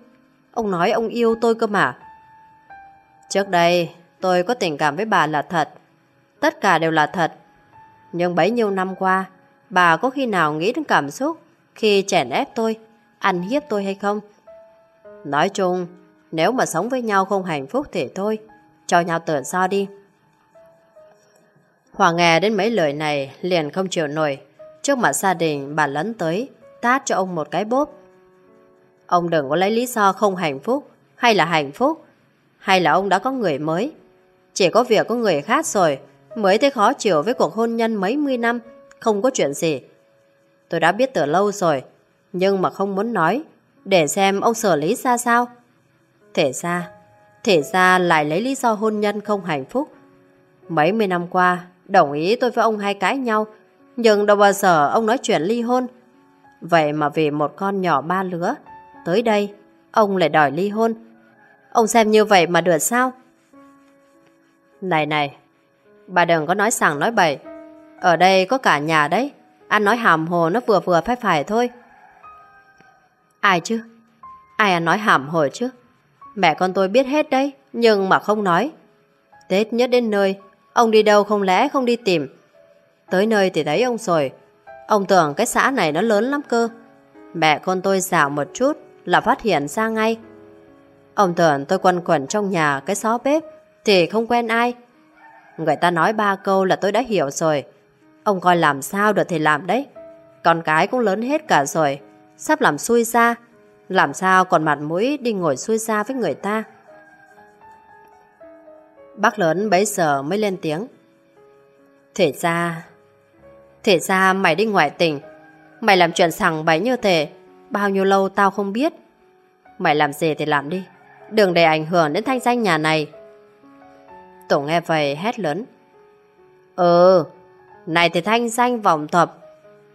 Ông nói ông yêu tôi cơ mà. Trước đây, tôi có tình cảm với bà là thật. Tất cả đều là thật. Nhưng bấy nhiêu năm qua, bà có khi nào nghĩ đến cảm xúc khi chèn ép tôi, ăn hiếp tôi hay không? Nói chung, nếu mà sống với nhau không hạnh phúc thì thôi, cho nhau tự do đi. Hòa nghe đến mấy lời này liền không chịu nổi. Trước mặt gia đình bà lấn tới, tát cho ông một cái bốp. Ông đừng có lấy lý do không hạnh phúc, hay là hạnh phúc, hay là ông đã có người mới. Chỉ có việc có người khác rồi, mới thấy khó chịu với cuộc hôn nhân mấy mươi năm, không có chuyện gì. Tôi đã biết từ lâu rồi, nhưng mà không muốn nói, để xem ông xử lý ra sao. Thể ra, thể ra lại lấy lý do hôn nhân không hạnh phúc. Mấy mươi năm qua, đồng ý tôi với ông hay cãi nhau, nhưng đâu bao giờ ông nói chuyện ly hôn. Vậy mà vì một con nhỏ ba lứa, tới đây, ông lại đòi ly hôn. Ông xem như vậy mà được sao? Này này, bà đừng có nói sẵn nói bậy. Ở đây có cả nhà đấy, ăn nói hàm hồ nó vừa vừa phải phải thôi. Ai chứ? Ai ăn nói hàm hồ chứ? Mẹ con tôi biết hết đấy, nhưng mà không nói. Tết nhất đến nơi, ông đi đâu không lẽ không đi tìm. Tới nơi thì thấy ông rồi. Ông tưởng cái xã này nó lớn lắm cơ. Mẹ con tôi dạo một chút là phát hiện ra ngay. Ông tưởng tôi quanh quẩn trong nhà cái xó bếp thì không quen ai. Người ta nói ba câu là tôi đã hiểu rồi. Ông coi làm sao được thì làm đấy. Con cái cũng lớn hết cả rồi. Sắp làm xui ra. Làm sao còn mặt mũi đi ngồi xui ra với người ta. Bác lớn bấy giờ mới lên tiếng. Thể ra... Thể ra mày đi ngoại tình. Mày làm chuyện sằng bấy như thế. Bao nhiêu lâu tao không biết. Mày làm gì thì làm đi. Đừng để ảnh hưởng đến thanh danh nhà này tổng nghe vậy hét lớn. Ừ, này thì thanh danh vòng thập.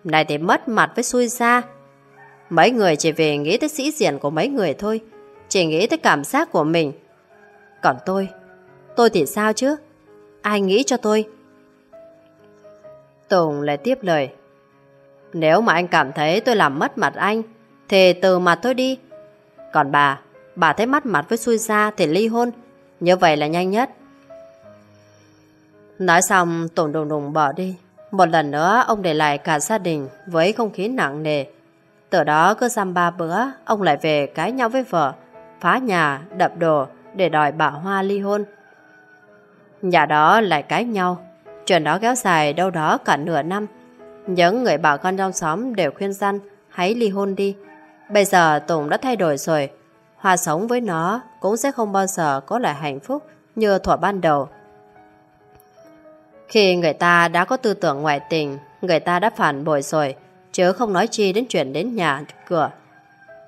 Này thì mất mặt với xui xa. Mấy người chỉ về nghĩ tới sĩ diện của mấy người thôi. Chỉ nghĩ tới cảm giác của mình. Còn tôi, tôi thì sao chứ? Ai nghĩ cho tôi? Tùng lại tiếp lời. Nếu mà anh cảm thấy tôi làm mất mặt anh, thì từ mặt tôi đi. Còn bà, bà thấy mất mặt với xui xa thì ly hôn. Như vậy là nhanh nhất. Nói xong, tổn đùng đùng bỏ đi. Một lần nữa, ông để lại cả gia đình với không khí nặng nề. Từ đó cứ dăm ba bữa, ông lại về cãi nhau với vợ, phá nhà, đập đồ để đòi bà Hoa ly hôn. Nhà đó lại cãi nhau. Chuyện đó kéo dài đâu đó cả nửa năm. Những người bà con trong xóm đều khuyên răn hãy ly hôn đi. Bây giờ Tùng đã thay đổi rồi. Hòa sống với nó cũng sẽ không bao giờ có lại hạnh phúc như thuở ban đầu. Khi người ta đã có tư tưởng ngoại tình, người ta đã phản bội rồi, chứ không nói chi đến chuyện đến nhà, cửa.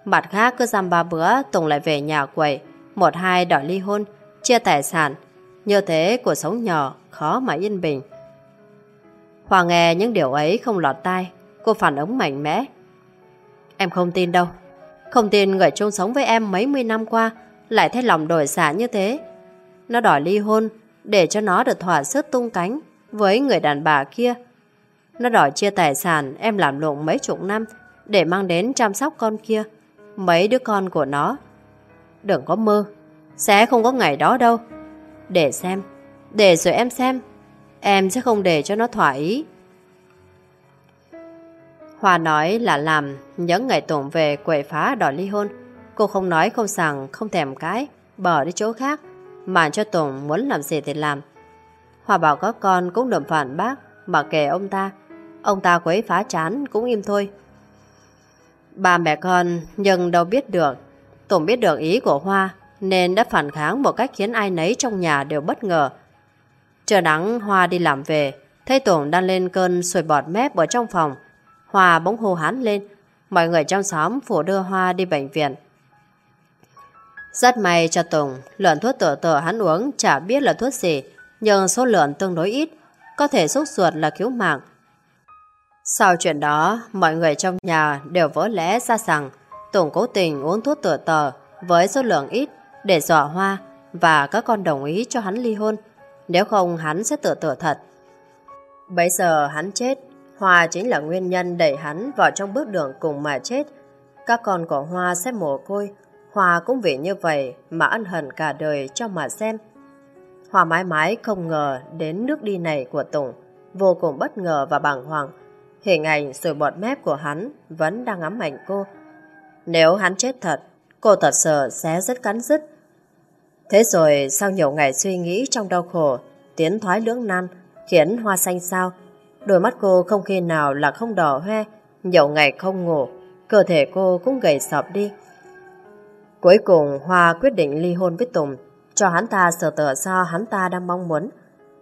Mặt khác cứ dăm ba bữa Tùng lại về nhà quầy, một hai đòi ly hôn, chia tài sản. Như thế cuộc sống nhỏ, khó mà yên bình. Hòa nghe những điều ấy không lọt tai, cô phản ứng mạnh mẽ. Em không tin đâu. Không tin người chung sống với em mấy mươi năm qua lại thay lòng đổi xả như thế. Nó đòi ly hôn để cho nó được thỏa sức tung cánh với người đàn bà kia. Nó đòi chia tài sản em làm lụng mấy chục năm để mang đến chăm sóc con kia, mấy đứa con của nó. Đừng có mơ, sẽ không có ngày đó đâu. Để xem, để rồi em xem, em sẽ không để cho nó thỏa ý. Hoa nói là làm, những ngày Tùng về quậy phá đòi ly hôn. Cô không nói không rằng, không thèm cái, bỏ đi chỗ khác, mà cho Tùng muốn làm gì thì làm. Hòa bảo các con cũng đừng phản bác, Mà kể ông ta. Ông ta quấy phá chán cũng im thôi. Ba mẹ con Nhưng đâu biết được Tùng biết được ý của Hoa, Nên đã phản kháng một cách khiến ai nấy trong nhà đều bất ngờ. Chờ nắng, Hoa đi làm về, Thấy Tùng đang lên cơn sôi bọt mép ở trong phòng. Hoa bỗng hô hán lên, Mọi người trong xóm phủ đưa Hoa đi bệnh viện. Rất may cho Tùng lượng thuốc tựa tựa hắn uống Chả biết là thuốc gì nhưng số lượng tương đối ít, có thể rút ruột là cứu mạng. Sau chuyện đó, mọi người trong nhà đều vỡ lẽ ra rằng Tùng cố tình uống thuốc tựa tờ với số lượng ít để dọa hoa và các con đồng ý cho hắn ly hôn, nếu không hắn sẽ tựa tựa thật. Bây giờ hắn chết, Hoa chính là nguyên nhân đẩy hắn vào trong bước đường cùng mà chết. Các con của Hoa sẽ mồ côi, Hoa cũng vì như vậy mà ân hận cả đời cho mà xem. Hòa mãi mãi không ngờ đến nước đi này của Tùng, vô cùng bất ngờ và bàng hoàng. Hình ảnh rồi bọt mép của hắn vẫn đang ám ảnh cô. Nếu hắn chết thật, cô thật sợ sẽ rất cắn rứt. Thế rồi sau nhiều ngày suy nghĩ trong đau khổ, tiến thoái lưỡng nan, khiến hoa xanh sao. Đôi mắt cô không khi nào là không đỏ hoe, nhiều ngày không ngủ, cơ thể cô cũng gầy sọp đi. Cuối cùng Hoa quyết định ly hôn với Tùng, cho hắn ta sở tờ do hắn ta đang mong muốn.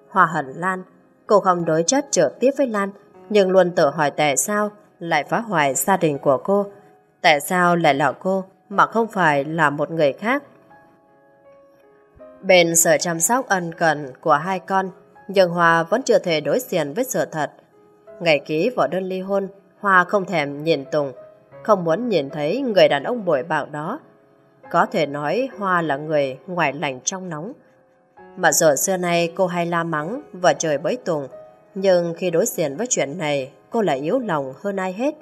hòa hận Lan, cô không đối chất trực tiếp với Lan, nhưng luôn tự hỏi tại sao lại phá hoại gia đình của cô. Tại sao lại là cô, mà không phải là một người khác. Bên sở chăm sóc ân cần của hai con, nhưng Hòa vẫn chưa thể đối diện với sự thật. Ngày ký vào đơn ly hôn, Hoa không thèm nhìn Tùng, không muốn nhìn thấy người đàn ông bội bạc đó. Có thể nói Hoa là người ngoài lành trong nóng. Mà giờ xưa nay cô hay la mắng và trời bới Tùng, nhưng khi đối diện với chuyện này, cô lại yếu lòng hơn ai hết.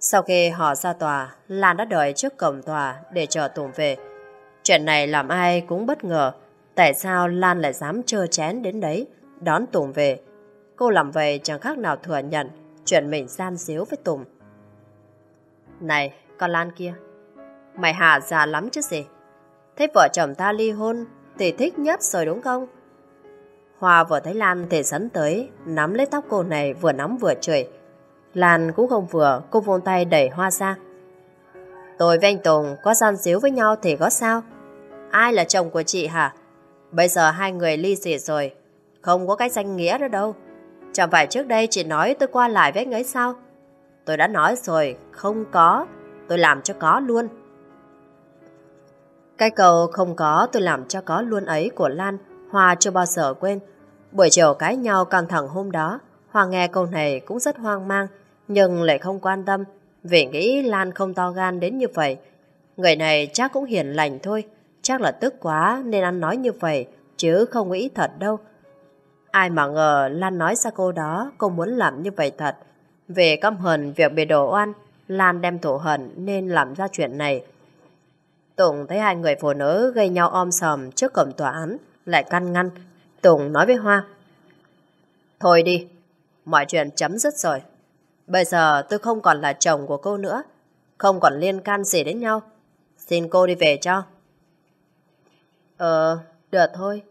Sau khi họ ra tòa, Lan đã đợi trước cổng tòa để chờ Tùng về. Chuyện này làm ai cũng bất ngờ. Tại sao Lan lại dám trơ chén đến đấy, đón Tùng về? Cô làm vậy chẳng khác nào thừa nhận chuyện mình gian xíu với Tùng. Này, con Lan kia, mày hạ già lắm chứ gì? Thế vợ chồng ta ly hôn thì thích nhất rồi đúng không? Hoa vừa thấy Lan thì sấn tới, nắm lấy tóc cô này vừa nắm vừa chửi. Lan cũng không vừa, cô vôn tay đẩy Hoa ra. Tôi với anh Tùng có gian xíu với nhau thì có sao? Ai là chồng của chị hả? Bây giờ hai người ly dị rồi, không có cái danh nghĩa đó đâu. Chẳng phải trước đây chị nói tôi qua lại với anh ấy sao? Tôi đã nói rồi, không có, tôi làm cho có luôn. Cái câu không có tôi làm cho có luôn ấy của Lan, Hoa chưa bao giờ quên. Buổi chiều cãi nhau căng thẳng hôm đó, Hoa nghe câu này cũng rất hoang mang, nhưng lại không quan tâm, vì nghĩ Lan không to gan đến như vậy. Người này chắc cũng hiền lành thôi, chắc là tức quá nên ăn nói như vậy, chứ không nghĩ thật đâu. Ai mà ngờ Lan nói ra cô đó, cô muốn làm như vậy thật. Về căm hờn việc bị đổ oan, Lan đem thổ hận nên làm ra chuyện này. Tùng thấy hai người phụ nữ gây nhau om sòm trước cổng tòa án, lại căn ngăn. Tùng nói với Hoa. Thôi đi, mọi chuyện chấm dứt rồi. Bây giờ tôi không còn là chồng của cô nữa, không còn liên can gì đến nhau. Xin cô đi về cho. Ờ, được thôi.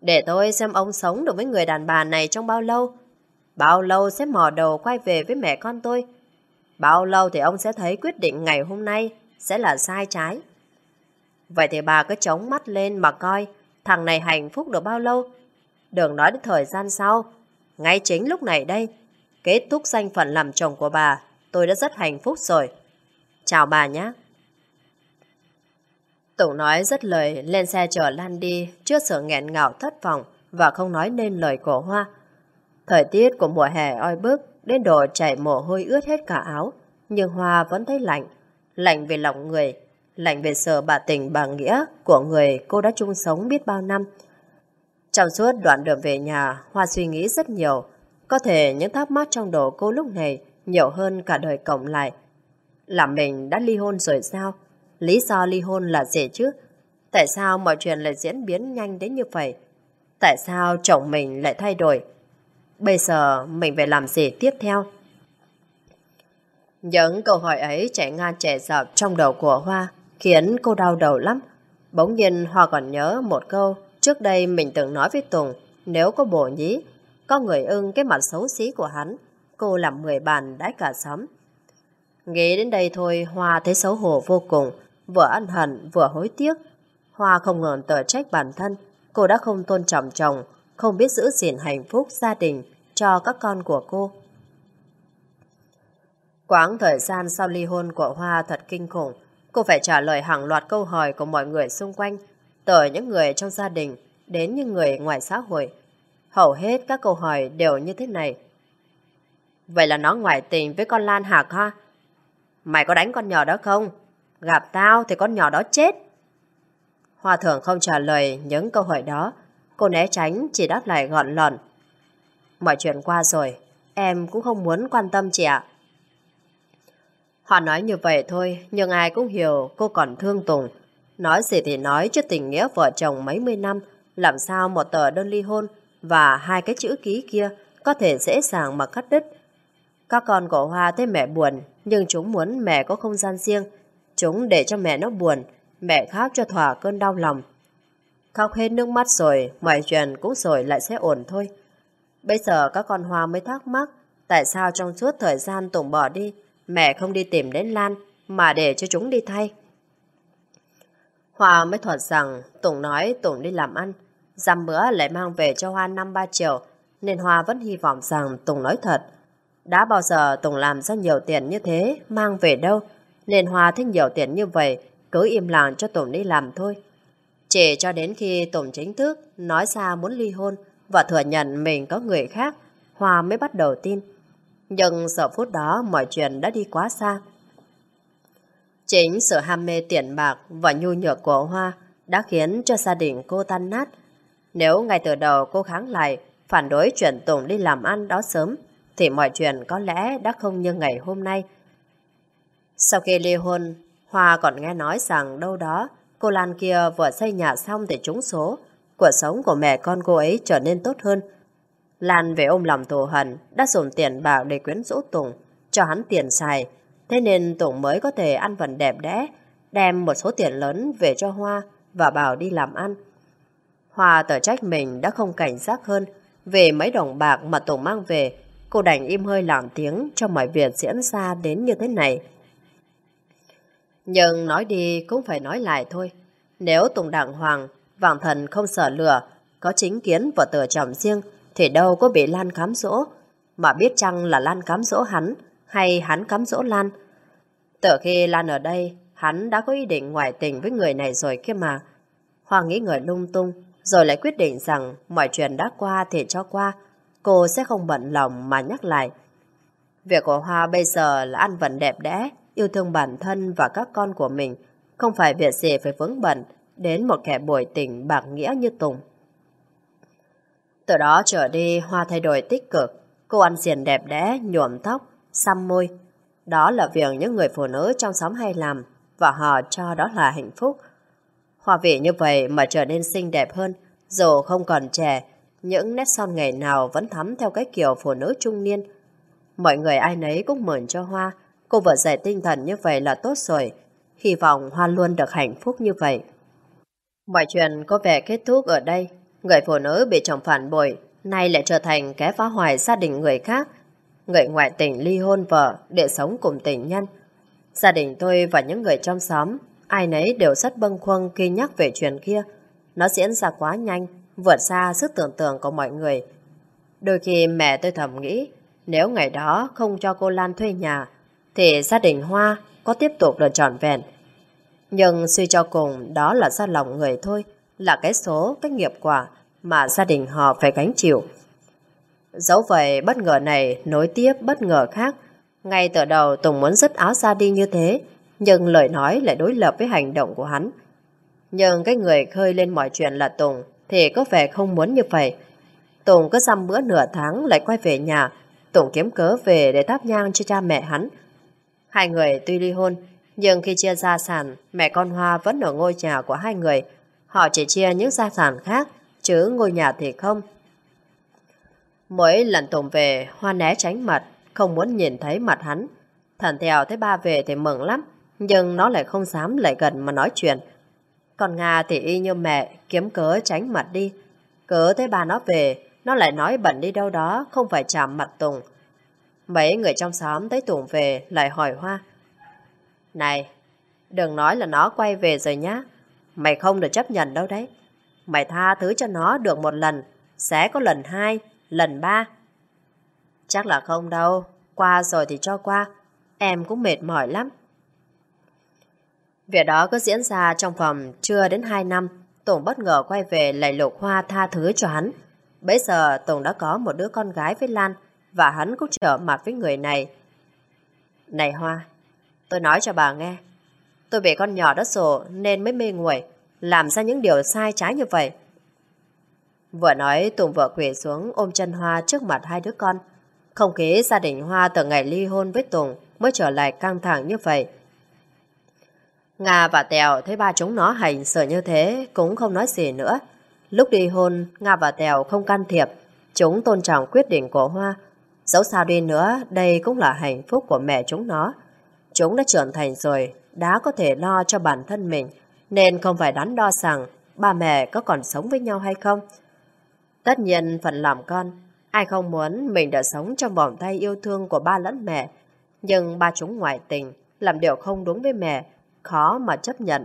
Để tôi xem ông sống được với người đàn bà này trong bao lâu. Bao lâu sẽ mò đầu quay về với mẹ con tôi. Bao lâu thì ông sẽ thấy quyết định ngày hôm nay sẽ là sai trái. Vậy thì bà cứ chống mắt lên mà coi thằng này hạnh phúc được bao lâu. Đừng nói đến thời gian sau. Ngay chính lúc này đây, kết thúc danh phận làm chồng của bà, tôi đã rất hạnh phúc rồi. Chào bà nhé. Tùng nói rất lời lên xe chở Lan đi trước sự nghẹn ngào thất vọng và không nói nên lời cổ hoa. Thời tiết của mùa hè oi bức đến độ chảy mồ hôi ướt hết cả áo nhưng Hoa vẫn thấy lạnh. Lạnh về lòng người, lạnh về sợ bà tình bà nghĩa của người cô đã chung sống biết bao năm. Trong suốt đoạn đường về nhà, Hoa suy nghĩ rất nhiều. Có thể những thắc mắc trong đầu cô lúc này nhiều hơn cả đời cộng lại. Là mình đã ly hôn rồi sao? Lý do ly hôn là gì chứ? Tại sao mọi chuyện lại diễn biến nhanh đến như vậy? Tại sao chồng mình lại thay đổi? Bây giờ mình phải làm gì tiếp theo? Những câu hỏi ấy chạy ngang trẻ dọc trong đầu của Hoa, khiến cô đau đầu lắm. Bỗng nhiên Hoa còn nhớ một câu trước đây mình từng nói với Tùng nếu có bổ nhí, có người ưng cái mặt xấu xí của hắn, cô làm người bàn đãi cả xóm. Nghĩ đến đây thôi, Hoa thấy xấu hổ vô cùng, vừa ân hận vừa hối tiếc. Hoa không ngờ tờ trách bản thân, cô đã không tôn trọng chồng, không biết giữ gìn hạnh phúc gia đình cho các con của cô. Quãng thời gian sau ly hôn của Hoa thật kinh khủng, cô phải trả lời hàng loạt câu hỏi của mọi người xung quanh, từ những người trong gia đình đến những người ngoài xã hội. Hầu hết các câu hỏi đều như thế này. Vậy là nó ngoại tình với con Lan hả ha? Mày có đánh con nhỏ đó không? Gặp tao thì con nhỏ đó chết. Hoa thường không trả lời những câu hỏi đó. Cô né tránh chỉ đáp lại gọn lòn. Mọi chuyện qua rồi. em cũng không muốn quan tâm chị ạ. Họ nói như vậy thôi, nhưng ai cũng hiểu cô còn thương Tùng. Nói gì thì nói chứ tình nghĩa vợ chồng mấy mươi năm, làm sao một tờ đơn ly hôn và hai cái chữ ký kia có thể dễ dàng mà cắt đứt. Các con của Hoa thấy mẹ buồn, nhưng chúng muốn mẹ có không gian riêng. Chúng để cho mẹ nó buồn, mẹ khóc cho thỏa cơn đau lòng. Khóc hết nước mắt rồi, mọi chuyện cũng rồi lại sẽ ổn thôi. Bây giờ các con Hoa mới thắc mắc tại sao trong suốt thời gian Tùng bỏ đi, mẹ không đi tìm đến Lan mà để cho chúng đi thay. Hoa mới thuật rằng Tùng nói Tùng đi làm ăn, dăm bữa lại mang về cho Hoa 5-3 triệu, nên Hoa vẫn hy vọng rằng Tùng nói thật. Đã bao giờ Tùng làm ra nhiều tiền như thế, mang về đâu, nên Hoa thích nhiều tiền như vậy, cứ im lặng cho Tùng đi làm thôi. Chỉ cho đến khi Tùng chính thức nói ra muốn ly hôn và thừa nhận mình có người khác, Hoa mới bắt đầu tin. Nhưng giờ phút đó mọi chuyện đã đi quá xa. Chính sự ham mê tiền bạc và nhu nhược của Hoa đã khiến cho gia đình cô tan nát. Nếu ngay từ đầu cô kháng lại, phản đối chuyện Tùng đi làm ăn đó sớm, thì mọi chuyện có lẽ đã không như ngày hôm nay. Sau khi ly hôn, Hoa còn nghe nói rằng đâu đó cô Lan kia vừa xây nhà xong để trúng số, cuộc sống của mẹ con cô ấy trở nên tốt hơn. Lan về ôm lòng thù hận đã dùng tiền bạc để quyến rũ Tùng, cho hắn tiền xài, thế nên Tùng mới có thể ăn vần đẹp đẽ, đem một số tiền lớn về cho Hoa và bảo đi làm ăn. Hoa tự trách mình đã không cảnh giác hơn về mấy đồng bạc mà Tùng mang về, cô đành im hơi làm tiếng cho mọi việc diễn ra đến như thế này. Nhưng nói đi cũng phải nói lại thôi. Nếu Tùng đàng Hoàng, Vàng Thần không sợ lừa, có chính kiến và tờ trọng riêng, thì đâu có bị Lan cám dỗ. Mà biết chăng là Lan cám dỗ hắn, hay hắn cám dỗ Lan. Từ khi Lan ở đây, hắn đã có ý định ngoại tình với người này rồi kia mà. Hoàng nghĩ người lung tung, rồi lại quyết định rằng mọi chuyện đã qua thì cho qua, cô sẽ không bận lòng mà nhắc lại. Việc của Hoa bây giờ là ăn vận đẹp đẽ, yêu thương bản thân và các con của mình, không phải việc gì phải vướng bận đến một kẻ bồi tình bạc nghĩa như Tùng. Từ đó trở đi, Hoa thay đổi tích cực. Cô ăn xiền đẹp đẽ, nhuộm tóc, xăm môi. Đó là việc những người phụ nữ trong xóm hay làm và họ cho đó là hạnh phúc. Hoa vị như vậy mà trở nên xinh đẹp hơn, dù không còn trẻ, những nét son ngày nào vẫn thắm theo cái kiểu phụ nữ trung niên. Mọi người ai nấy cũng mừng cho Hoa, cô vừa dạy tinh thần như vậy là tốt rồi. Hy vọng Hoa luôn được hạnh phúc như vậy. Mọi chuyện có vẻ kết thúc ở đây. Người phụ nữ bị chồng phản bội, nay lại trở thành kẻ phá hoại gia đình người khác. Người ngoại tình ly hôn vợ để sống cùng tình nhân. Gia đình tôi và những người trong xóm, ai nấy đều rất bâng khuâng khi nhắc về chuyện kia. Nó diễn ra quá nhanh, vượt xa sức tưởng tượng của mọi người. Đôi khi mẹ tôi thầm nghĩ, nếu ngày đó không cho cô Lan thuê nhà, thì gia đình Hoa có tiếp tục được trọn vẹn. Nhưng suy cho cùng đó là do lòng người thôi, là cái số, cái nghiệp quả mà gia đình họ phải gánh chịu. Dẫu vậy, bất ngờ này nối tiếp bất ngờ khác. Ngay từ đầu Tùng muốn dứt áo ra đi như thế, nhưng lời nói lại đối lập với hành động của hắn. Nhưng cái người khơi lên mọi chuyện là Tùng, thì có vẻ không muốn như vậy. Tùng cứ dăm bữa nửa tháng lại quay về nhà, Tùng kiếm cớ về để thắp nhang cho cha mẹ hắn. Hai người tuy ly hôn, nhưng khi chia gia sản, mẹ con Hoa vẫn ở ngôi nhà của hai người. Họ chỉ chia những gia sản khác, chứ ngôi nhà thì không. Mỗi lần Tùng về, Hoa né tránh mặt, không muốn nhìn thấy mặt hắn. Thần Thèo thấy ba về thì mừng lắm, nhưng nó lại không dám lại gần mà nói chuyện. Còn Nga thì y như mẹ, kiếm cớ tránh mặt đi. Cớ thấy ba nó về, nó lại nói bận đi đâu đó, không phải chạm mặt Tùng. Mấy người trong xóm thấy Tùng về, lại hỏi Hoa. Này, đừng nói là nó quay về rồi nhá. Mày không được chấp nhận đâu đấy. Mày tha thứ cho nó được một lần, sẽ có lần hai, lần ba. Chắc là không đâu, qua rồi thì cho qua. Em cũng mệt mỏi lắm. Việc đó cứ diễn ra trong vòng chưa đến 2 năm, Tùng bất ngờ quay về lại lục hoa tha thứ cho hắn. Bây giờ Tùng đã có một đứa con gái với Lan và hắn cũng trở mặt với người này. Này Hoa, tôi nói cho bà nghe, tôi bị con nhỏ đó sổ nên mới mê nguội, làm ra những điều sai trái như vậy. Vừa nói Tùng vợ quỳ xuống ôm chân Hoa trước mặt hai đứa con. Không khí gia đình Hoa từ ngày ly hôn với Tùng mới trở lại căng thẳng như vậy. Nga và Tèo thấy ba chúng nó hành xử như thế cũng không nói gì nữa. Lúc đi hôn, Nga và Tèo không can thiệp. Chúng tôn trọng quyết định của Hoa. Dẫu sao đi nữa, đây cũng là hạnh phúc của mẹ chúng nó. Chúng đã trưởng thành rồi, đã có thể lo cho bản thân mình, nên không phải đắn đo rằng ba mẹ có còn sống với nhau hay không. Tất nhiên phần làm con, ai không muốn mình đã sống trong vòng tay yêu thương của ba lẫn mẹ, nhưng ba chúng ngoại tình, làm điều không đúng với mẹ, khó mà chấp nhận.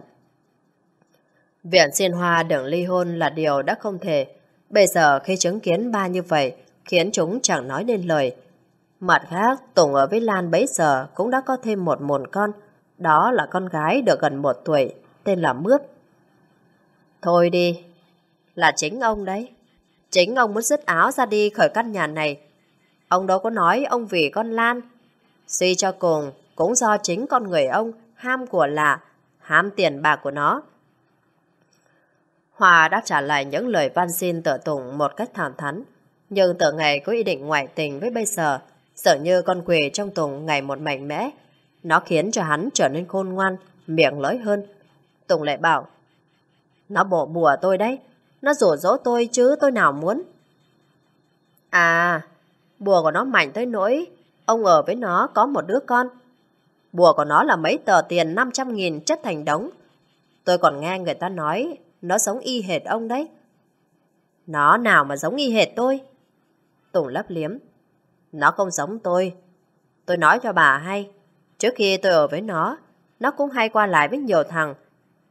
Viện xin hoa đừng ly hôn là điều đã không thể. Bây giờ khi chứng kiến ba như vậy, khiến chúng chẳng nói nên lời. Mặt khác, Tùng ở với Lan bấy giờ cũng đã có thêm một mồn con. Đó là con gái được gần một tuổi, tên là Mướp. Thôi đi, là chính ông đấy. Chính ông muốn dứt áo ra đi khỏi căn nhà này. Ông đâu có nói ông vì con Lan. Suy cho cùng, cũng do chính con người ông ham của lạ, ham tiền bạc của nó. Hòa đã trả lại những lời van xin tự Tùng một cách thẳng thắn. Nhưng từ ngày có ý định ngoại tình với bây giờ, sợ như con quỷ trong Tùng ngày một mạnh mẽ. Nó khiến cho hắn trở nên khôn ngoan, miệng lưỡi hơn. Tùng lại bảo, nó bộ bùa tôi đấy, nó rủ dỗ tôi chứ tôi nào muốn. À, bùa của nó mạnh tới nỗi, ông ở với nó có một đứa con. Bùa của nó là mấy tờ tiền 500 nghìn chất thành đống. Tôi còn nghe người ta nói nó giống y hệt ông đấy. Nó nào mà giống y hệt tôi? Tùng lấp liếm. Nó không giống tôi. Tôi nói cho bà hay. Trước khi tôi ở với nó, nó cũng hay qua lại với nhiều thằng.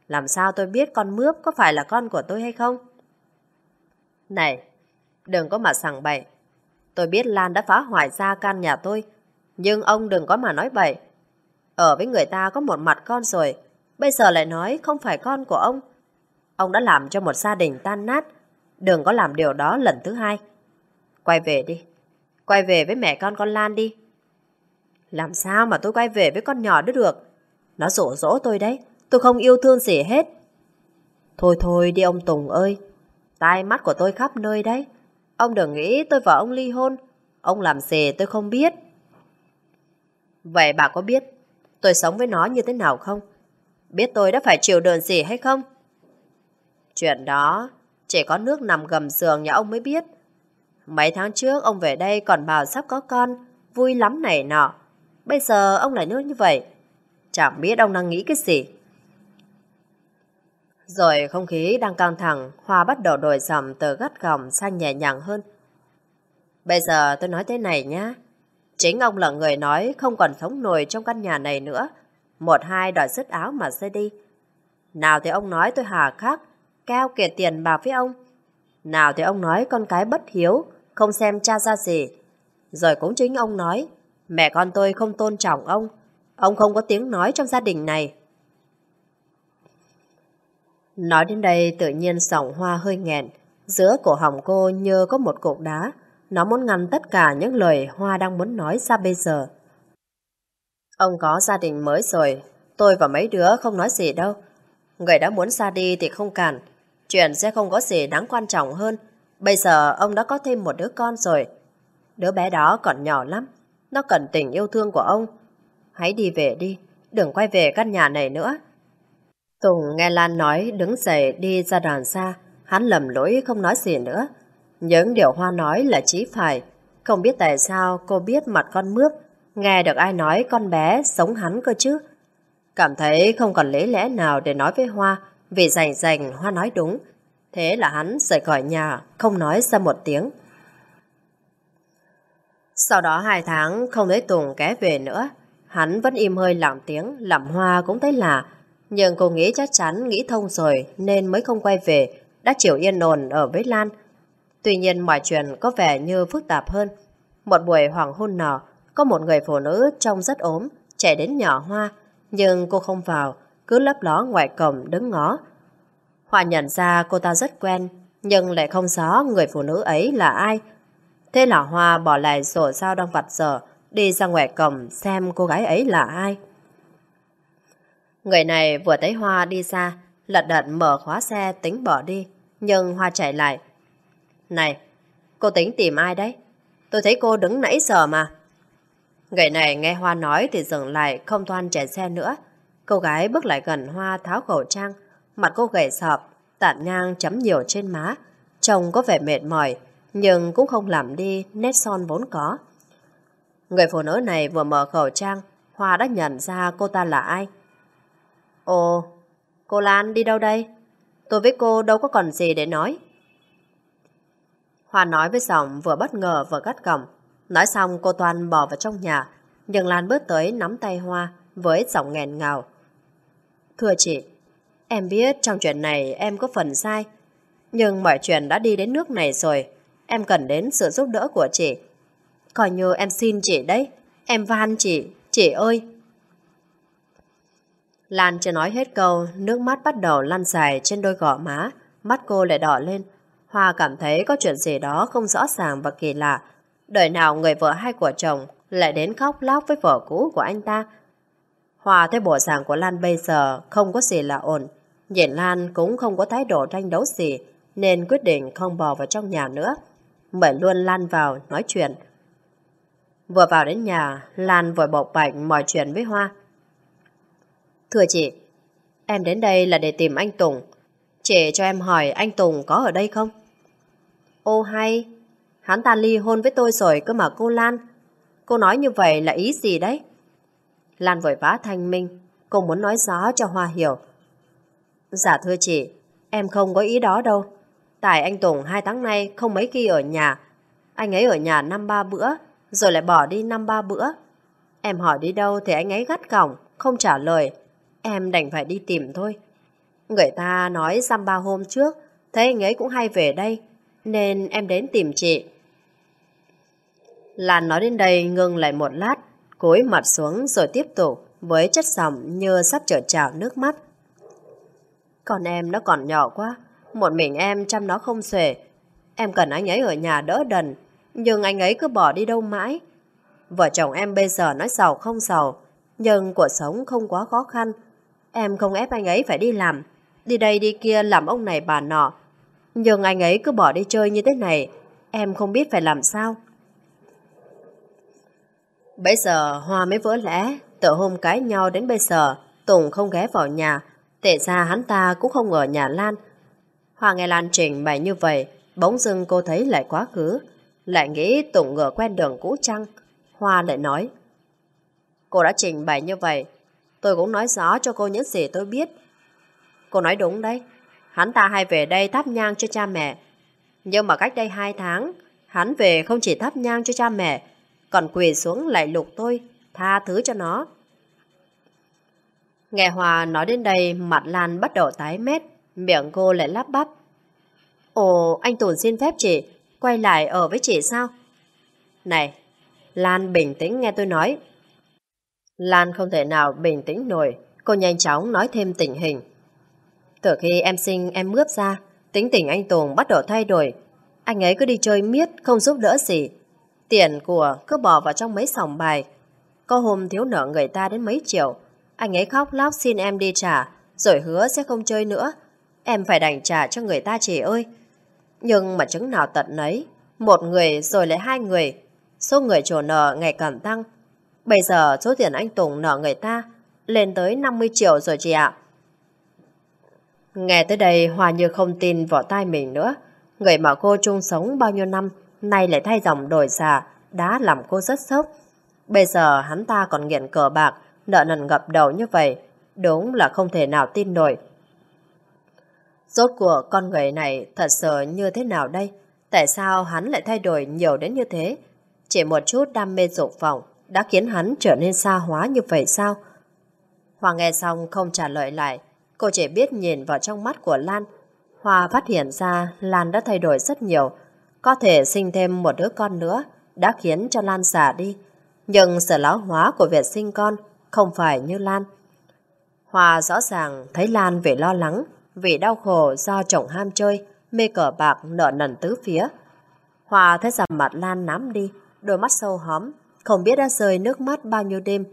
Làm sao tôi biết con mướp có phải là con của tôi hay không? Này, đừng có mà sằng bậy. Tôi biết Lan đã phá hoại ra căn nhà tôi. Nhưng ông đừng có mà nói bậy. Ở với người ta có một mặt con rồi, bây giờ lại nói không phải con của ông. Ông đã làm cho một gia đình tan nát, đừng có làm điều đó lần thứ hai. Quay về đi, quay về với mẹ con con Lan đi. Làm sao mà tôi quay về với con nhỏ đó được? Nó rủ rỗ tôi đấy, tôi không yêu thương gì hết. Thôi thôi đi ông Tùng ơi, tai mắt của tôi khắp nơi đấy. Ông đừng nghĩ tôi và ông ly hôn, ông làm gì tôi không biết. Vậy bà có biết tôi sống với nó như thế nào không? Biết tôi đã phải chịu đựng gì hay không? Chuyện đó, chỉ có nước nằm gầm giường nhà ông mới biết. Mấy tháng trước ông về đây còn bảo sắp có con, vui lắm này nọ. Bây giờ ông lại nước như vậy. Chẳng biết ông đang nghĩ cái gì. Rồi không khí đang căng thẳng, Hoa bắt đầu đổi dòng từ gắt gỏng sang nhẹ nhàng hơn. Bây giờ tôi nói thế này nhá. Chính ông là người nói không còn sống nổi trong căn nhà này nữa. Một hai đòi dứt áo mà rơi đi. Nào thì ông nói tôi hà khắc, keo kiệt tiền bạc với ông. Nào thì ông nói con cái bất hiếu, không xem cha ra gì. Rồi cũng chính ông nói, mẹ con tôi không tôn trọng ông. Ông không có tiếng nói trong gia đình này. Nói đến đây tự nhiên sòng hoa hơi nghẹn, giữa cổ họng cô như có một cục đá, nó muốn ngăn tất cả những lời Hoa đang muốn nói ra bây giờ. Ông có gia đình mới rồi, tôi và mấy đứa không nói gì đâu. Người đã muốn ra đi thì không cản, chuyện sẽ không có gì đáng quan trọng hơn. Bây giờ ông đã có thêm một đứa con rồi. Đứa bé đó còn nhỏ lắm, nó cần tình yêu thương của ông. Hãy đi về đi, đừng quay về căn nhà này nữa. Tùng nghe Lan nói đứng dậy đi ra đàn xa, hắn lầm lỗi không nói gì nữa. Những điều Hoa nói là chí phải. Không biết tại sao cô biết mặt con mướp, nghe được ai nói con bé sống hắn cơ chứ. Cảm thấy không còn lý lẽ nào để nói với Hoa, vì rành rành Hoa nói đúng. Thế là hắn rời khỏi nhà, không nói ra một tiếng. Sau đó hai tháng không thấy Tùng ké về nữa. Hắn vẫn im hơi lặng tiếng, làm Hoa cũng thấy lạ. Nhưng cô nghĩ chắc chắn nghĩ thông rồi nên mới không quay về, đã chịu yên ổn ở với Lan. Tuy nhiên mọi chuyện có vẻ như phức tạp hơn. Một buổi hoàng hôn nọ, có một người phụ nữ trông rất ốm, chạy đến nhỏ Hoa, nhưng cô không vào, cứ lấp ló ngoài cổng đứng ngó. Hoa nhận ra cô ta rất quen, nhưng lại không rõ người phụ nữ ấy là ai. Thế là Hoa bỏ lại sổ sao đang vặt dở, đi ra ngoài cổng xem cô gái ấy là ai. Người này vừa thấy Hoa đi xa, lật đật mở khóa xe tính bỏ đi, nhưng Hoa chạy lại, này, cô tính tìm ai đấy? Tôi thấy cô đứng nãy giờ mà. Người này nghe Hoa nói thì dừng lại không toan chạy xe nữa. Cô gái bước lại gần Hoa tháo khẩu trang. Mặt cô gầy sọp, tản nhang chấm nhiều trên má. Trông có vẻ mệt mỏi, nhưng cũng không làm đi nét son vốn có. Người phụ nữ này vừa mở khẩu trang, Hoa đã nhận ra cô ta là ai. Ồ, cô Lan đi đâu đây? Tôi với cô đâu có còn gì để nói. Hoa nói với giọng vừa bất ngờ vừa gắt gỏng. Nói xong cô Toàn bỏ vào trong nhà, nhưng Lan bước tới nắm tay Hoa với giọng nghẹn ngào. Thưa chị, em biết trong chuyện này em có phần sai, nhưng mọi chuyện đã đi đến nước này rồi, em cần đến sự giúp đỡ của chị. Coi như em xin chị đấy, em van chị, chị ơi. Lan chưa nói hết câu, nước mắt bắt đầu lăn dài trên đôi gò má, mắt cô lại đỏ lên. Hoa cảm thấy có chuyện gì đó không rõ ràng và kỳ lạ. Đời nào người vợ hai của chồng lại đến khóc lóc với vợ cũ của anh ta. Hòa thấy bộ dạng của Lan bây giờ không có gì là ổn. Nhìn Lan cũng không có thái độ tranh đấu gì, nên quyết định không bò vào trong nhà nữa. Mời luôn Lan vào nói chuyện. Vừa vào đến nhà, Lan vội bộc bạch mọi chuyện với Hoa. Thưa chị, em đến đây là để tìm anh Tùng. Chị cho em hỏi anh Tùng có ở đây không? Ô hay, hắn ta ly hôn với tôi rồi cơ mà cô Lan. Cô nói như vậy là ý gì đấy? Lan vội vã thanh minh, cô muốn nói rõ cho Hoa hiểu. Dạ thưa chị, em không có ý đó đâu. Tại anh Tùng hai tháng nay không mấy khi ở nhà. Anh ấy ở nhà năm ba bữa, rồi lại bỏ đi năm ba bữa. Em hỏi đi đâu thì anh ấy gắt gỏng, không trả lời. Em đành phải đi tìm thôi. Người ta nói dăm ba hôm trước, thấy anh ấy cũng hay về đây, nên em đến tìm chị. Lan nói đến đây ngừng lại một lát, cúi mặt xuống rồi tiếp tục với chất giọng như sắp trở trào nước mắt. Còn em nó còn nhỏ quá, một mình em chăm nó không xuể. Em cần anh ấy ở nhà đỡ đần, nhưng anh ấy cứ bỏ đi đâu mãi. Vợ chồng em bây giờ nói giàu không giàu, nhưng cuộc sống không quá khó khăn. Em không ép anh ấy phải đi làm, đi đây đi kia làm ông này bà nọ. Nhưng anh ấy cứ bỏ đi chơi như thế này, em không biết phải làm sao. Bây giờ Hoa mới vỡ lẽ, từ hôm cái nhau đến bây giờ, Tùng không ghé vào nhà, tệ ra hắn ta cũng không ở nhà Lan. Hoa nghe Lan trình bày như vậy, bỗng dưng cô thấy lại quá khứ, lại nghĩ Tùng ngờ quen đường cũ chăng. Hoa lại nói, cô đã trình bày như vậy, tôi cũng nói rõ cho cô những gì tôi biết. Cô nói đúng đấy, hắn ta hay về đây thắp nhang cho cha mẹ. Nhưng mà cách đây hai tháng, hắn về không chỉ thắp nhang cho cha mẹ, còn quỳ xuống lại lục tôi, tha thứ cho nó. Nghe Hòa nói đến đây, mặt Lan bắt đầu tái mét, miệng cô lại lắp bắp. Ồ, anh Tùn xin phép chị, quay lại ở với chị sao? Này, Lan bình tĩnh nghe tôi nói. Lan không thể nào bình tĩnh nổi, cô nhanh chóng nói thêm tình hình. Từ khi em sinh em mướp ra, tính tình anh Tùng bắt đầu thay đổi. Anh ấy cứ đi chơi miết, không giúp đỡ gì. Tiền của cứ bỏ vào trong mấy sòng bài. Có hôm thiếu nợ người ta đến mấy triệu. Anh ấy khóc lóc xin em đi trả, rồi hứa sẽ không chơi nữa. Em phải đành trả cho người ta chị ơi. Nhưng mà chứng nào tận nấy, một người rồi lại hai người. Số người trổ nợ ngày càng tăng. Bây giờ số tiền anh Tùng nợ người ta lên tới 50 triệu rồi chị ạ. Nghe tới đây Hòa như không tin vào tai mình nữa. Người mà cô chung sống bao nhiêu năm nay lại thay dòng đổi xà đã làm cô rất sốc. Bây giờ hắn ta còn nghiện cờ bạc nợ nần ngập đầu như vậy đúng là không thể nào tin nổi. Rốt của con người này thật sự như thế nào đây? Tại sao hắn lại thay đổi nhiều đến như thế? Chỉ một chút đam mê dục vọng đã khiến hắn trở nên xa hóa như vậy sao? Hoàng nghe xong không trả lời lại, cô chỉ biết nhìn vào trong mắt của Lan. Hoa phát hiện ra Lan đã thay đổi rất nhiều, có thể sinh thêm một đứa con nữa đã khiến cho Lan già đi. Nhưng sự lão hóa của việc sinh con không phải như Lan. Hòa rõ ràng thấy Lan vì lo lắng, vì đau khổ do chồng ham chơi, mê cờ bạc nợ nần tứ phía. Hòa thấy rằng mặt Lan nám đi, đôi mắt sâu hóm, không biết đã rơi nước mắt bao nhiêu đêm.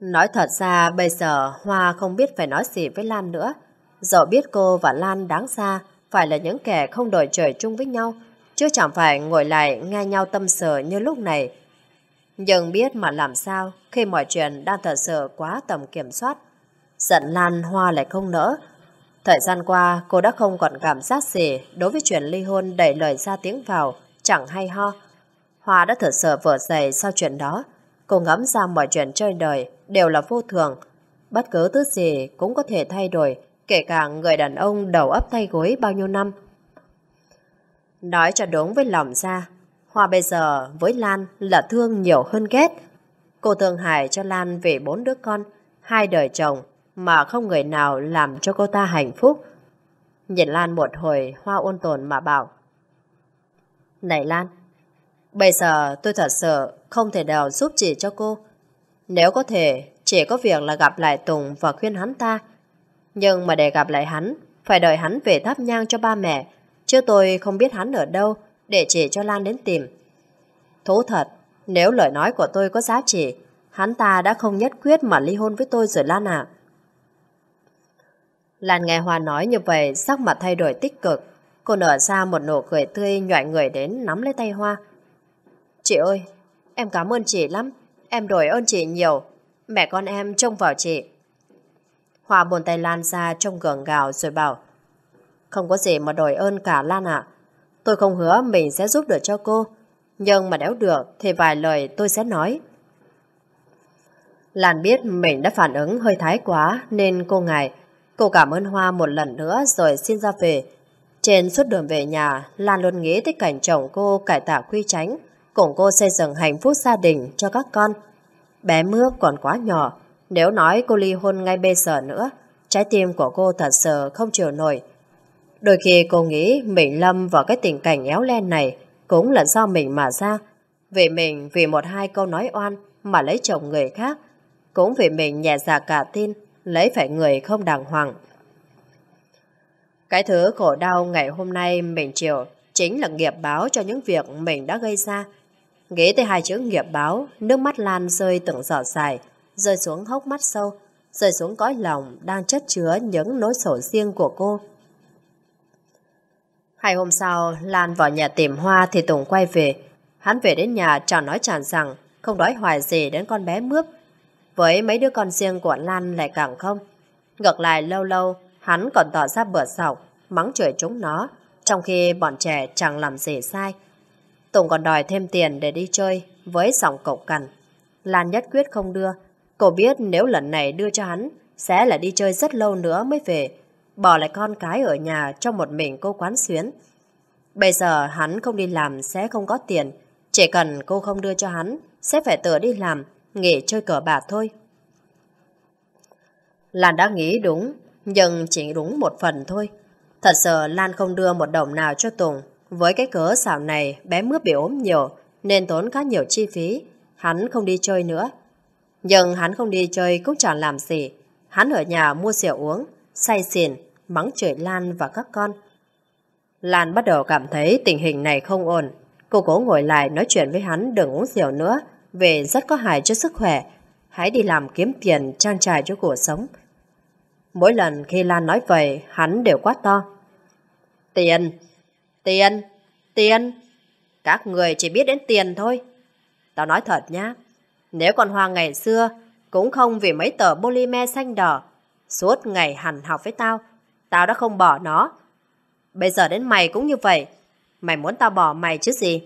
Nói thật ra bây giờ Hoa không biết phải nói gì với Lan nữa. Dẫu biết cô và Lan đáng xa phải là những kẻ không đổi trời chung với nhau, chứ chẳng phải ngồi lại nghe nhau tâm sự như lúc này. Nhưng biết mà làm sao khi mọi chuyện đang thật sự quá tầm kiểm soát. Giận Lan Hoa lại không nỡ. Thời gian qua, cô đã không còn cảm giác gì đối với chuyện ly hôn đẩy lời ra tiếng vào, chẳng hay ho. Hoa đã thật sự vỡ dày sau chuyện đó. Cô ngẫm ra mọi chuyện chơi đời đều là vô thường. Bất cứ thứ gì cũng có thể thay đổi, kể cả người đàn ông đầu ấp tay gối bao nhiêu năm. Nói cho đúng với lòng ra, Hoa bây giờ với Lan là thương nhiều hơn ghét. Cô thương hại cho Lan về bốn đứa con, hai đời chồng, mà không người nào làm cho cô ta hạnh phúc. Nhìn Lan một hồi, Hoa ôn tồn mà bảo. Này Lan, bây giờ tôi thật sự không thể nào giúp chị cho cô. Nếu có thể, chỉ có việc là gặp lại Tùng và khuyên hắn ta. Nhưng mà để gặp lại hắn, phải đợi hắn về thắp nhang cho ba mẹ, chứ tôi không biết hắn ở đâu để chỉ cho Lan đến tìm. Thú thật, nếu lời nói của tôi có giá trị, hắn ta đã không nhất quyết mà ly hôn với tôi rồi Lan ạ. Lan nghe Hoa nói như vậy, sắc mặt thay đổi tích cực. Cô nở ra một nụ cười tươi nhọi người đến nắm lấy tay Hoa. Chị ơi, em cảm ơn chị lắm. Em đổi ơn chị nhiều. Mẹ con em trông vào chị. Hòa buồn tay Lan ra trong gượng gạo rồi bảo Không có gì mà đòi ơn cả Lan ạ. Tôi không hứa mình sẽ giúp được cho cô. Nhưng mà đéo được thì vài lời tôi sẽ nói. Lan biết mình đã phản ứng hơi thái quá nên cô ngại. Cô cảm ơn Hoa một lần nữa rồi xin ra về. Trên suốt đường về nhà, Lan luôn nghĩ tới cảnh chồng cô cải tạo quy tránh, cùng cô xây dựng hạnh phúc gia đình cho các con. Bé mưa còn quá nhỏ, nếu nói cô ly hôn ngay bây giờ nữa, trái tim của cô thật sự không chịu nổi. Đôi khi cô nghĩ mình lâm vào cái tình cảnh éo len này cũng là do mình mà ra. Vì mình vì một hai câu nói oan mà lấy chồng người khác, cũng vì mình nhẹ dạ cả tin lấy phải người không đàng hoàng. Cái thứ khổ đau ngày hôm nay mình chịu chính là nghiệp báo cho những việc mình đã gây ra. Nghĩ tới hai chữ nghiệp báo, nước mắt Lan rơi từng giọt dài, rơi xuống hốc mắt sâu, rơi xuống cõi lòng đang chất chứa những nỗi sổ riêng của cô. Hai hôm sau, Lan vào nhà tìm Hoa thì Tùng quay về. Hắn về đến nhà chẳng nói chẳng rằng, không đói hoài gì đến con bé mướp. Với mấy đứa con riêng của Lan lại càng không. Ngược lại lâu lâu, hắn còn tỏ ra bở sọc, mắng chửi chúng nó, trong khi bọn trẻ chẳng làm gì sai. Tùng còn đòi thêm tiền để đi chơi với sòng cậu cằn. Lan nhất quyết không đưa. Cô biết nếu lần này đưa cho hắn, sẽ là đi chơi rất lâu nữa mới về, bỏ lại con cái ở nhà cho một mình cô quán xuyến. Bây giờ hắn không đi làm sẽ không có tiền, chỉ cần cô không đưa cho hắn, sẽ phải tự đi làm, nghỉ chơi cờ bạc thôi. Lan đã nghĩ đúng, nhưng chỉ đúng một phần thôi. Thật sự Lan không đưa một đồng nào cho Tùng. Với cái cớ xảo này, bé mướp bị ốm nhiều, nên tốn khá nhiều chi phí. Hắn không đi chơi nữa. Nhưng hắn không đi chơi cũng chẳng làm gì. Hắn ở nhà mua rượu uống, say xỉn, mắng chửi Lan và các con. Lan bắt đầu cảm thấy tình hình này không ổn. Cô cố ngồi lại nói chuyện với hắn đừng uống rượu nữa, về rất có hại cho sức khỏe. Hãy đi làm kiếm tiền trang trải cho cuộc sống. Mỗi lần khi Lan nói vậy, hắn đều quát to. Tiền! Tiền! Tiền! Các người chỉ biết đến tiền thôi. Tao nói thật nhá. Nếu con Hoa ngày xưa cũng không vì mấy tờ polymer xanh đỏ suốt ngày hằn học với tao, tao đã không bỏ nó. Bây giờ đến mày cũng như vậy. Mày muốn tao bỏ mày chứ gì?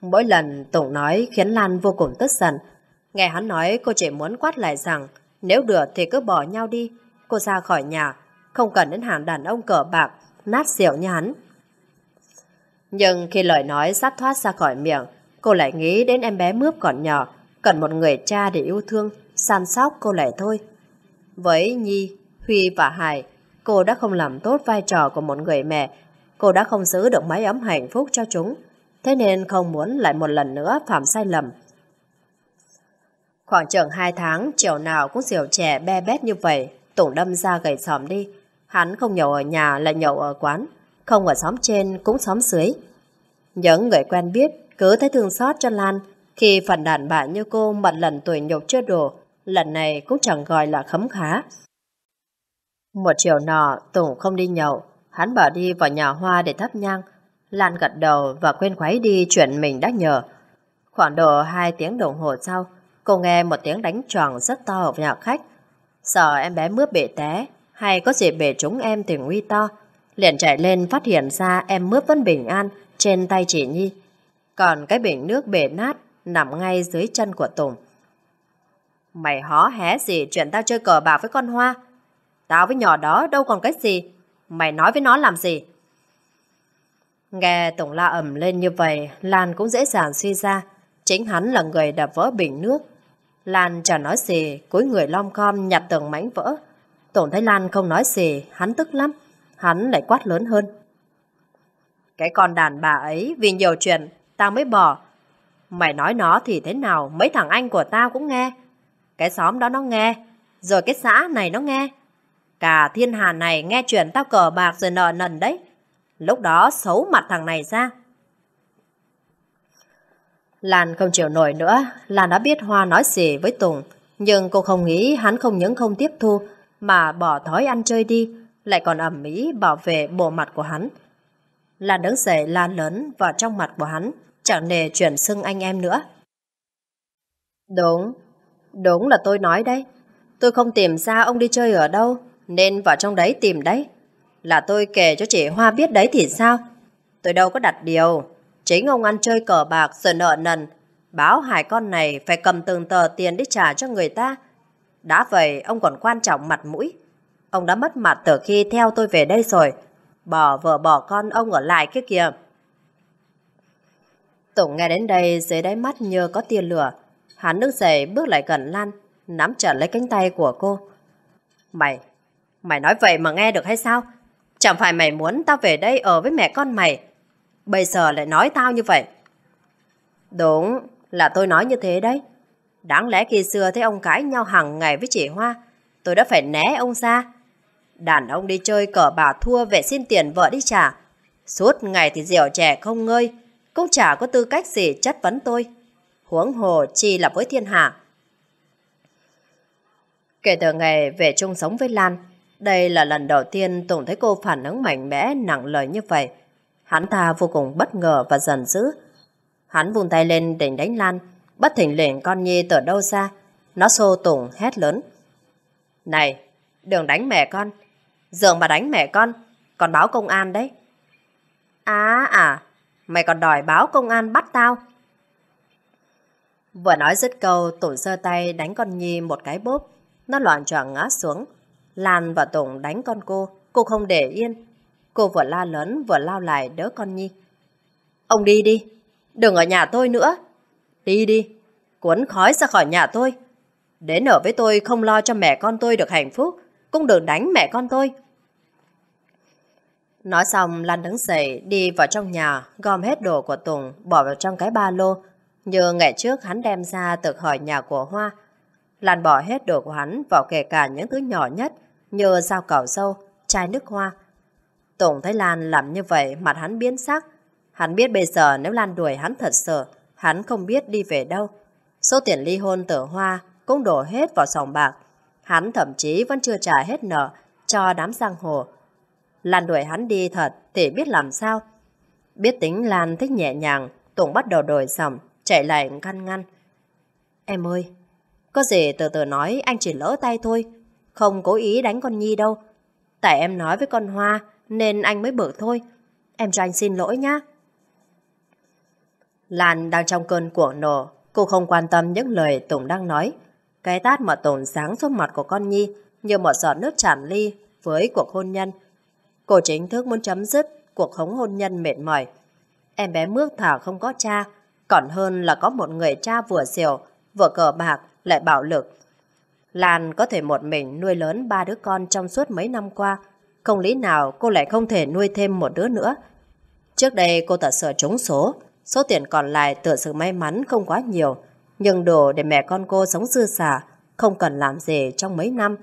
Mỗi lần Tùng nói khiến Lan vô cùng tức giận. Nghe hắn nói cô chỉ muốn quát lại rằng nếu được thì cứ bỏ nhau đi. Cô ra khỏi nhà, không cần đến hàng đàn ông cờ bạc, nát rượu như hắn. Nhưng khi lời nói sắp thoát ra khỏi miệng, cô lại nghĩ đến em bé mướp còn nhỏ, cần một người cha để yêu thương, săn sóc cô lại thôi. Với Nhi, Huy và Hải, cô đã không làm tốt vai trò của một người mẹ, cô đã không giữ được mái ấm hạnh phúc cho chúng, thế nên không muốn lại một lần nữa phạm sai lầm. Khoảng chừng 2 tháng, chiều nào cũng diều trẻ be bét như vậy, Tùng đâm ra gầy xóm đi. Hắn không nhậu ở nhà lại nhậu ở quán, không ở xóm trên cũng xóm dưới. Những người quen biết cứ thấy thương xót cho Lan khi phần đàn bà như cô mặt lần tuổi nhục chưa đủ, lần này cũng chẳng gọi là khấm khá. Một chiều nọ, Tùng không đi nhậu, Hắn bỏ đi vào nhà hoa để thắp nhang. Lan gật đầu và quên khuấy đi chuyện mình đã nhờ. Khoảng độ 2 tiếng đồng hồ sau, cô nghe một tiếng đánh tròn rất to ở nhà khách. Sợ em bé mướp bể té, hay có gì bể trúng em thì nguy to. Liền chạy lên phát hiện ra em mướp vẫn bình an trên tay chị Nhi. Còn cái bể nước bể nát nằm ngay dưới chân của Tùng. Mày hó hé gì chuyện tao chơi cờ bạc với con Hoa? Tao với nhỏ đó đâu còn cái gì. Mày nói với nó làm gì? Nghe Tùng la ẩm lên như vậy, Lan cũng dễ dàng suy ra. Chính hắn là người đập vỡ bình nước. Lan chẳng nói gì, cúi người lom khom nhặt từng mảnh vỡ. Tùng thấy Lan không nói gì, hắn tức lắm. Hắn lại quát lớn hơn. Cái con đàn bà ấy vì nhiều chuyện, tao mới bỏ. Mày nói nó thì thế nào, mấy thằng anh của tao cũng nghe. Cái xóm đó nó nghe, rồi cái xã này nó nghe. Cả thiên hà này nghe chuyện tao cờ bạc rồi nợ nần đấy. Lúc đó xấu mặt thằng này ra. Lan không chịu nổi nữa, Lan đã biết Hoa nói gì với Tùng, nhưng cô không nghĩ hắn không những không tiếp thu, mà bỏ thói ăn chơi đi, lại còn ẩm mỹ bảo vệ bộ mặt của hắn. Lan đứng dậy la lớn vào trong mặt của hắn, chẳng nề chuyển xưng anh em nữa. Đúng, đúng là tôi nói đấy. Tôi không tìm ra ông đi chơi ở đâu, nên vào trong đấy tìm đấy. Là tôi kể cho chị Hoa biết đấy thì sao? Tôi đâu có đặt điều. Chính ông ăn chơi cờ bạc rồi nợ nần. Báo hai con này phải cầm từng tờ tiền đi trả cho người ta. Đã vậy, ông còn quan trọng mặt mũi. Ông đã mất mặt từ khi theo tôi về đây rồi. Bỏ vợ bỏ con ông ở lại kia kìa. Tùng nghe đến đây dưới đáy mắt như có tia lửa. Hắn đứng dậy bước lại gần Lan, nắm chặt lấy cánh tay của cô. Mày, mày nói vậy mà nghe được hay sao? Chẳng phải mày muốn tao về đây ở với mẹ con mày. Bây giờ lại nói tao như vậy. Đúng, là tôi nói như thế đấy. Đáng lẽ khi xưa thấy ông cãi nhau hàng ngày với chị Hoa, tôi đã phải né ông ra. Đàn ông đi chơi cờ bà thua về xin tiền vợ đi trả. Suốt ngày thì dẻo trẻ không ngơi, cũng chả có tư cách gì chất vấn tôi. Huống hồ chi là với thiên hạ. Kể từ ngày về chung sống với Lan, đây là lần đầu tiên Tùng thấy cô phản ứng mạnh mẽ, nặng lời như vậy. Hắn ta vô cùng bất ngờ và giận dữ. Hắn vung tay lên định đánh Lan, bất thình lệnh con Nhi từ đâu ra. Nó xô Tùng hét lớn. Này, đừng đánh mẹ con. Dường mà đánh mẹ con, còn báo công an đấy. À à, mày còn đòi báo công an bắt tao. Vừa nói dứt câu, Tùng giơ tay đánh con Nhi một cái bốp. Nó loạn choạng ngã xuống. Lan và Tùng đánh con cô, cô không để yên. Cô vừa la lớn vừa lao lại đỡ con Nhi. Ông đi đi, đừng ở nhà tôi nữa. Đi đi, cuốn khói ra khỏi nhà tôi. Đến ở với tôi không lo cho mẹ con tôi được hạnh phúc, cũng đừng đánh mẹ con tôi. Nói xong Lan đứng dậy đi vào trong nhà gom hết đồ của Tùng bỏ vào trong cái ba lô như ngày trước hắn đem ra từ khỏi nhà của Hoa Lan bỏ hết đồ của hắn vào kể cả những thứ nhỏ nhất như dao cảo sâu, chai nước hoa. Tùng thấy Lan làm như vậy mặt hắn biến sắc. Hắn biết bây giờ nếu Lan đuổi hắn thật sự, hắn không biết đi về đâu. Số tiền ly hôn từ Hoa cũng đổ hết vào sòng bạc. Hắn thậm chí vẫn chưa trả hết nợ cho đám giang hồ. Lan đuổi hắn đi thật thì biết làm sao. Biết tính Lan thích nhẹ nhàng, Tùng bắt đầu đổi giọng chạy lại ngăn ngăn. Em ơi, có gì từ từ nói anh chỉ lỡ tay thôi. Không cố ý đánh con Nhi đâu. Tại em nói với con Hoa nên anh mới bực thôi. Em cho anh xin lỗi nhá. Lan đang trong cơn cuộn nổ. Cô không quan tâm những lời Tùng đang nói. Cái tát mà Tùng sáng xuống mặt của con Nhi như một giọt nước tràn ly với cuộc hôn nhân. Cô chính thức muốn chấm dứt cuộc hống hôn nhân mệt mỏi. Em bé Mước Thảo không có cha, còn hơn là có một người cha vừa xỉu, vừa cờ bạc, lại bạo lực. Lan có thể một mình nuôi lớn ba đứa con trong suốt mấy năm qua. Không lý nào cô lại không thể nuôi thêm một đứa nữa. Trước đây cô thật sợ trúng số. Số tiền còn lại tựa sự may mắn không quá nhiều. Nhưng đủ để mẹ con cô sống dư xả, không cần làm gì trong mấy năm.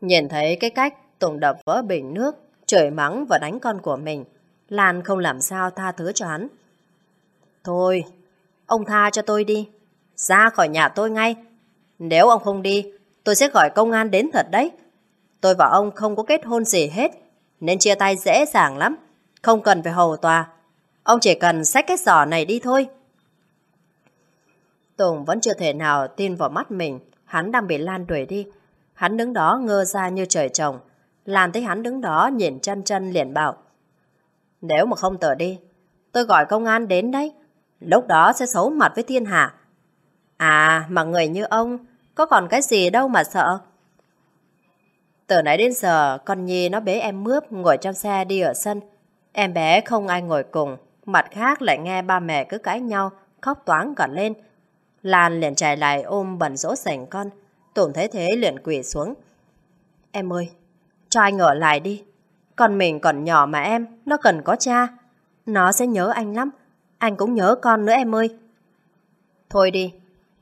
Nhìn thấy cái cách Tùng đập vỡ bình nước, chửi mắng và đánh con của mình, Lan không làm sao tha thứ cho hắn. Thôi, ông tha cho tôi đi. Ra khỏi nhà tôi ngay. Nếu ông không đi, tôi sẽ gọi công an đến thật đấy. Tôi và ông không có kết hôn gì hết. nên chia tay dễ dàng lắm. Không cần phải hầu tòa. Ông chỉ cần xách cái giỏ này đi thôi. Tùng vẫn chưa thể nào tin vào mắt mình. Hắn đang bị Lan đuổi đi. Hắn đứng đó ngơ ra như trời trồng làm thấy hắn đứng đó nhìn chân chân liền bảo. Nếu mà không tờ đi, tôi gọi công an đến đấy. Lúc đó sẽ xấu mặt với thiên hạ. À, mà người như ông, có còn cái gì đâu mà sợ. Từ nãy đến giờ, con Nhi nó bế em mướp ngồi trong xe đi ở sân. Em bé không ai ngồi cùng, mặt khác lại nghe ba mẹ cứ cãi nhau, khóc toáng cả lên. Lan liền chạy lại ôm bẩn rỗ sảnh con. tổn thấy thế liền quỳ xuống. Em ơi, cho anh ở lại đi. Con mình còn nhỏ mà em, nó cần có cha. Nó sẽ nhớ anh lắm. Anh cũng nhớ con nữa em ơi. Thôi đi,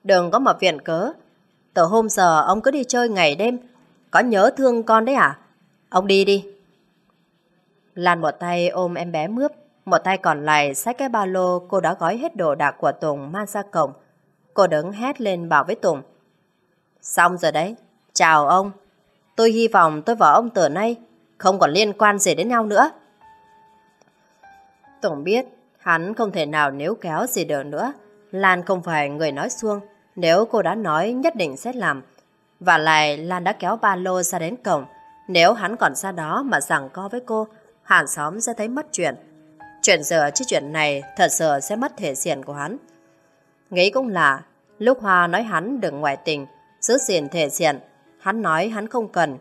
đừng có mà viện cớ. Từ hôm giờ ông cứ đi chơi ngày đêm. Có nhớ thương con đấy à? Ông đi đi. Lan một tay ôm em bé mướp, một tay còn lại xách cái ba lô cô đã gói hết đồ đạc của Tùng mang ra cổng. Cô đứng hét lên bảo với Tùng. Xong rồi đấy, chào ông. Tôi hy vọng tôi và ông từ nay không còn liên quan gì đến nhau nữa. Tùng biết hắn không thể nào nếu kéo gì được nữa. Lan không phải người nói xuông. Nếu cô đã nói nhất định sẽ làm. Và lại Lan đã kéo ba lô ra đến cổng. Nếu hắn còn ra đó mà rằng co với cô, hàng xóm sẽ thấy mất chuyện. Chuyện giờ chứ chuyện này thật sự sẽ mất thể diện của hắn. Nghĩ cũng là, lúc Hoa nói hắn đừng ngoại tình, giữ gìn thể diện, hắn nói hắn không cần.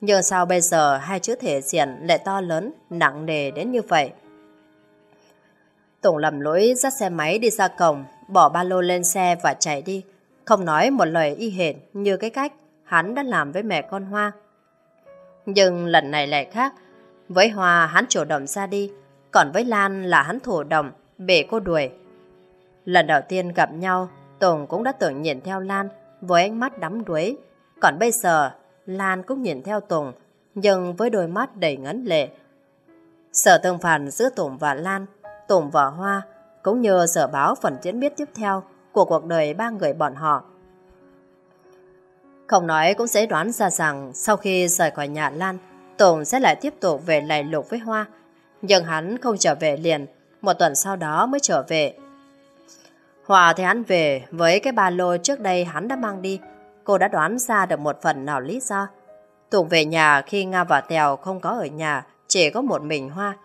Nhưng sao bây giờ hai chữ thể diện lại to lớn, nặng nề đến như vậy? Tùng lầm lỗi dắt xe máy đi ra cổng, bỏ ba lô lên xe và chạy đi. Không nói một lời y hệt như cái cách hắn đã làm với mẹ con Hoa. Nhưng lần này lại khác. Với Hoa hắn chủ động ra đi, còn với Lan là hắn thổ động, bể cô đuổi. Lần đầu tiên gặp nhau, Tùng cũng đã tưởng nhìn theo Lan với ánh mắt đắm đuối. Còn bây giờ, Lan cũng nhìn theo Tùng, nhưng với đôi mắt đầy ngấn lệ. Sở tương phản giữa Tùng và Lan, Tùng và Hoa, cũng như sở báo phần diễn biến tiếp theo của cuộc đời ba người bọn họ. Không nói cũng dễ đoán ra rằng sau khi rời khỏi nhà Lan, Tùng sẽ lại tiếp tục về lại lục với Hoa. Nhưng hắn không trở về liền, một tuần sau đó mới trở về. Hòa thì hắn về với cái ba lô trước đây hắn đã mang đi. Cô đã đoán ra được một phần nào lý do. Tùng về nhà khi Nga và Tèo không có ở nhà, chỉ có một mình Hoa.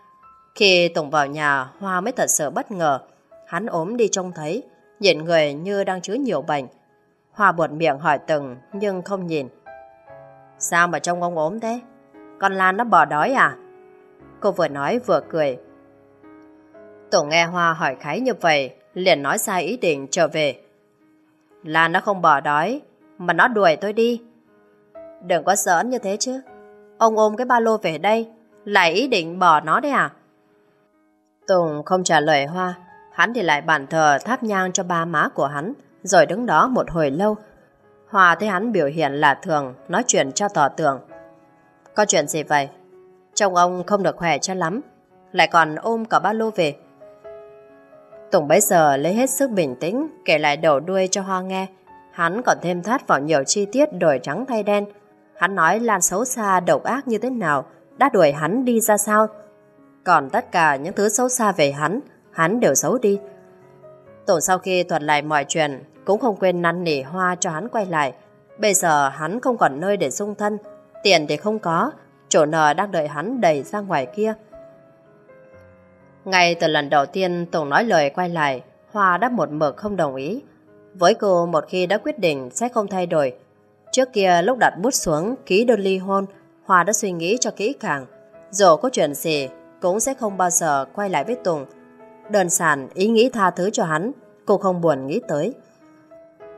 Khi Tùng vào nhà, Hoa mới thật sự bất ngờ. Hắn ốm đi trông thấy, nhìn người như đang chứa nhiều bệnh. Hoa buột miệng hỏi Tùng nhưng không nhìn. Sao mà trông ông ốm thế? Con Lan nó bỏ đói à? Cô vừa nói vừa cười. Tùng nghe Hoa hỏi khái như vậy, liền nói sai ý định trở về. Lan nó không bỏ đói, mà nó đuổi tôi đi. Đừng có giỡn như thế chứ. Ông ôm cái ba lô về đây, lại ý định bỏ nó đấy à? Tùng không trả lời Hoa, hắn thì lại bàn thờ tháp nhang cho ba má của hắn, rồi đứng đó một hồi lâu. Hoa thấy hắn biểu hiện lạ thường, nói chuyện cho tỏ tưởng. Có chuyện gì vậy? Chồng ông không được khỏe cho lắm, lại còn ôm cả ba lô về. Tùng bấy giờ lấy hết sức bình tĩnh, kể lại đầu đuôi cho Hoa nghe. Hắn còn thêm thắt vào nhiều chi tiết đổi trắng thay đen. Hắn nói Lan xấu xa, độc ác như thế nào, đã đuổi hắn đi ra sao. Còn tất cả những thứ xấu xa về hắn, hắn đều xấu đi. Tổn sau khi thuật lại mọi chuyện, cũng không quên năn nỉ Hoa cho hắn quay lại. Bây giờ hắn không còn nơi để dung thân, tiền thì không có, chỗ nợ đang đợi hắn đẩy ra ngoài kia. Ngay từ lần đầu tiên Tùng nói lời quay lại, Hoa đã một mực không đồng ý. Với cô một khi đã quyết định sẽ không thay đổi. Trước kia lúc đặt bút xuống ký đơn ly hôn, hòa đã suy nghĩ cho kỹ càng. Dù có chuyện gì, cũng sẽ không bao giờ quay lại với Tùng. Đơn giản ý nghĩ tha thứ cho hắn, cô không buồn nghĩ tới.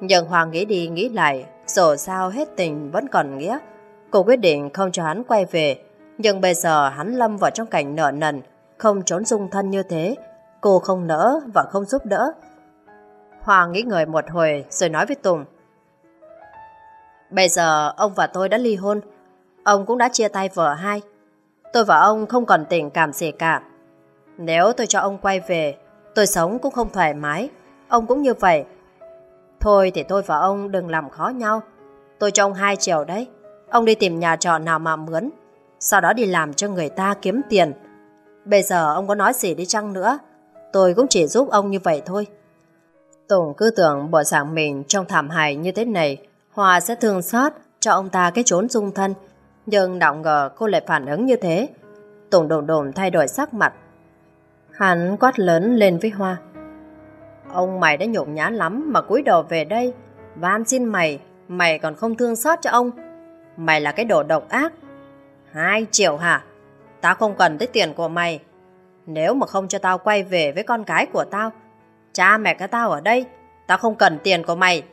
Nhưng hòa nghĩ đi nghĩ lại, dù sao hết tình vẫn còn nghĩa. Cô quyết định không cho hắn quay về, nhưng bây giờ hắn lâm vào trong cảnh nợ nần, không trốn dung thân như thế, cô không nỡ và không giúp đỡ. Hoàng nghĩ người một hồi rồi nói với Tùng. Bây giờ ông và tôi đã ly hôn, ông cũng đã chia tay vợ hai. Tôi và ông không còn tình cảm gì cả. Nếu tôi cho ông quay về, tôi sống cũng không thoải mái, ông cũng như vậy. Thôi thì tôi và ông đừng làm khó nhau. Tôi cho ông hai triệu đấy. Ông đi tìm nhà trọ nào mà mướn. sau đó đi làm cho người ta kiếm tiền. Bây giờ ông có nói gì đi chăng nữa, tôi cũng chỉ giúp ông như vậy thôi. Tùng cứ tưởng bộ dạng mình trong thảm hại như thế này, Hoa sẽ thương xót cho ông ta cái trốn dung thân, nhưng đọng ngờ cô lại phản ứng như thế. Tùng đồn đồn thay đổi sắc mặt. Hắn quát lớn lên với Hoa. Ông mày đã nhộn nhá lắm mà cúi đầu về đây. Van xin mày, mày còn không thương xót cho ông. Mày là cái đồ độc ác. Hai triệu hả? Tao không cần tới tiền của mày. Nếu mà không cho tao quay về với con cái của tao, cha mẹ cái tao ở đây, tao không cần tiền của mày.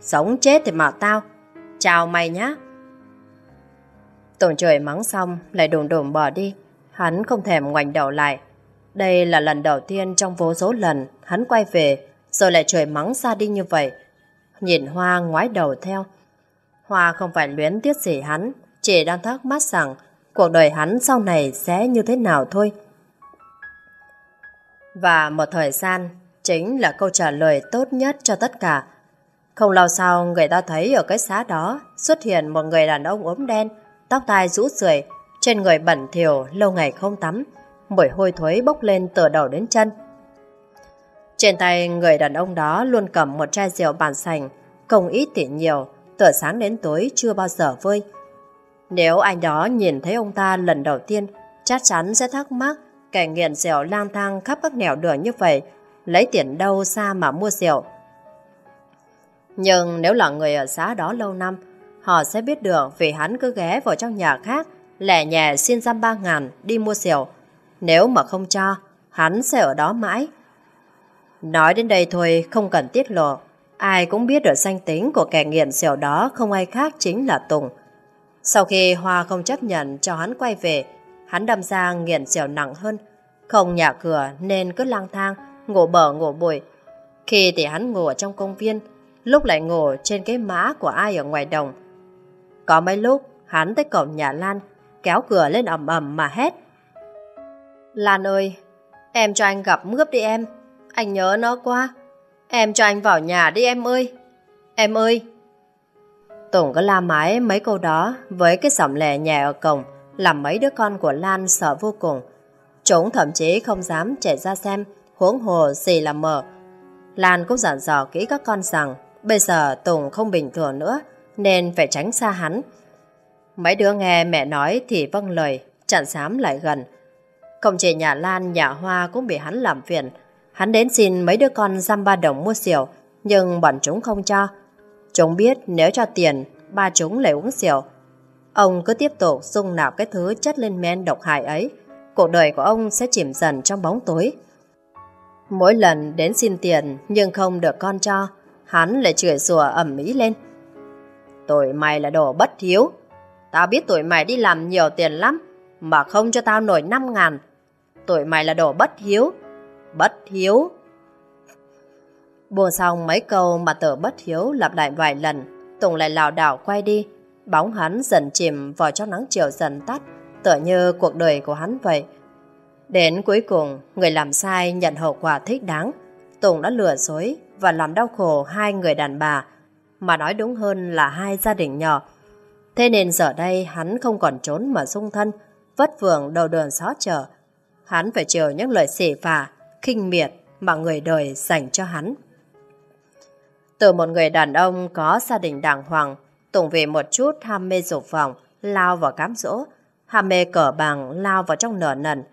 Sống chết thì mà tao. Chào mày nhá. Tổn trời mắng xong, lại đồn đồn bỏ đi. Hắn không thèm ngoảnh đầu lại. Đây là lần đầu tiên trong vô số lần hắn quay về, rồi lại trời mắng xa đi như vậy. Nhìn Hoa ngoái đầu theo. Hoa không phải luyến tiếc gì hắn, chỉ đang thắc mắc rằng cuộc đời hắn sau này sẽ như thế nào thôi. Và một thời gian chính là câu trả lời tốt nhất cho tất cả. Không lâu sau, người ta thấy ở cái xá đó xuất hiện một người đàn ông ốm đen, tóc tai rũ rượi, trên người bẩn thỉu lâu ngày không tắm, mùi hôi thối bốc lên từ đầu đến chân. Trên tay người đàn ông đó luôn cầm một chai rượu bàn sành, không ít tỉ nhiều, từ sáng đến tối chưa bao giờ vơi. Nếu anh đó nhìn thấy ông ta lần đầu tiên, chắc chắn sẽ thắc mắc kẻ nghiện rượu lang thang khắp các nẻo đường như vậy, lấy tiền đâu xa mà mua rượu. Nhưng nếu là người ở xã đó lâu năm, họ sẽ biết được vì hắn cứ ghé vào trong nhà khác, lẻ nhẹ xin giam ba ngàn đi mua rượu. Nếu mà không cho, hắn sẽ ở đó mãi. Nói đến đây thôi, không cần tiết lộ. Ai cũng biết được danh tính của kẻ nghiện rượu đó không ai khác chính là Tùng. Sau khi Hoa không chấp nhận cho hắn quay về, hắn đâm ra nghiện rượu nặng hơn. Không nhà cửa nên cứ lang thang, ngủ bờ ngủ bụi. Khi thì hắn ngủ ở trong công viên, lúc lại ngủ trên cái mã của ai ở ngoài đồng. Có mấy lúc, hắn tới cổng nhà Lan, kéo cửa lên ầm ầm mà hét. Lan ơi, em cho anh gặp mướp đi em, anh nhớ nó quá. Em cho anh vào nhà đi em ơi, em ơi. Tùng cứ la mái mấy câu đó với cái giọng lẻ nhẹ ở cổng, làm mấy đứa con của Lan sợ vô cùng. Chúng thậm chí không dám chạy ra xem, huống hồ gì là mở. Lan cũng dặn dò kỹ các con rằng bây giờ Tùng không bình thường nữa, nên phải tránh xa hắn. Mấy đứa nghe mẹ nói thì vâng lời, chẳng dám lại gần. Không chỉ nhà Lan, nhà Hoa cũng bị hắn làm phiền. Hắn đến xin mấy đứa con giam ba đồng mua rượu, nhưng bọn chúng không cho. Chúng biết nếu cho tiền, ba chúng lại uống rượu. Ông cứ tiếp tục dung nạp cái thứ chất lên men độc hại ấy, cuộc đời của ông sẽ chìm dần trong bóng tối. Mỗi lần đến xin tiền nhưng không được con cho, hắn lại chửi rủa ẩm ý lên. Tụi mày là đồ bất hiếu. Tao biết tụi mày đi làm nhiều tiền lắm, mà không cho tao nổi 5 ngàn. Tụi mày là đồ bất hiếu. Bất hiếu. Buồn xong mấy câu mà tờ bất hiếu lặp lại vài lần, Tùng lại lảo đảo quay đi. Bóng hắn dần chìm vào trong nắng chiều dần tắt, tựa như cuộc đời của hắn vậy. Đến cuối cùng, người làm sai nhận hậu quả thích đáng. Tùng đã lừa dối và làm đau khổ hai người đàn bà, mà nói đúng hơn là hai gia đình nhỏ. Thế nên giờ đây hắn không còn trốn mà dung thân, vất vưởng đầu đường xó chợ. Hắn phải chịu những lời xỉ phà, khinh miệt mà người đời dành cho hắn. Từ một người đàn ông có gia đình đàng hoàng, Tùng vì một chút ham mê dục vọng, lao vào cám dỗ, ham mê cờ bằng lao vào trong nở nần,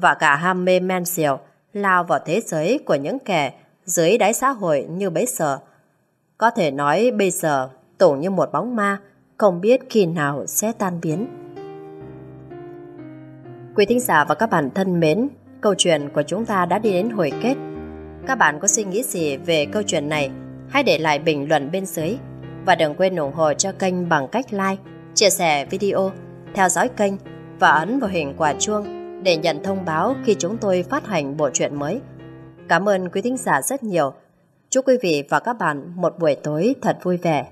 và cả ham mê men rượu lao vào thế giới của những kẻ dưới đáy xã hội như bấy giờ. Có thể nói bây giờ tổ như một bóng ma, không biết khi nào sẽ tan biến. Quý thính giả và các bạn thân mến, câu chuyện của chúng ta đã đi đến hồi kết. Các bạn có suy nghĩ gì về câu chuyện này? Hãy để lại bình luận bên dưới. Và đừng quên ủng hộ cho kênh bằng cách like, chia sẻ video, theo dõi kênh và ấn vào hình quả chuông để nhận thông báo khi chúng tôi phát hành bộ truyện mới. Cảm ơn quý thính giả rất nhiều. Chúc quý vị và các bạn một buổi tối thật vui vẻ.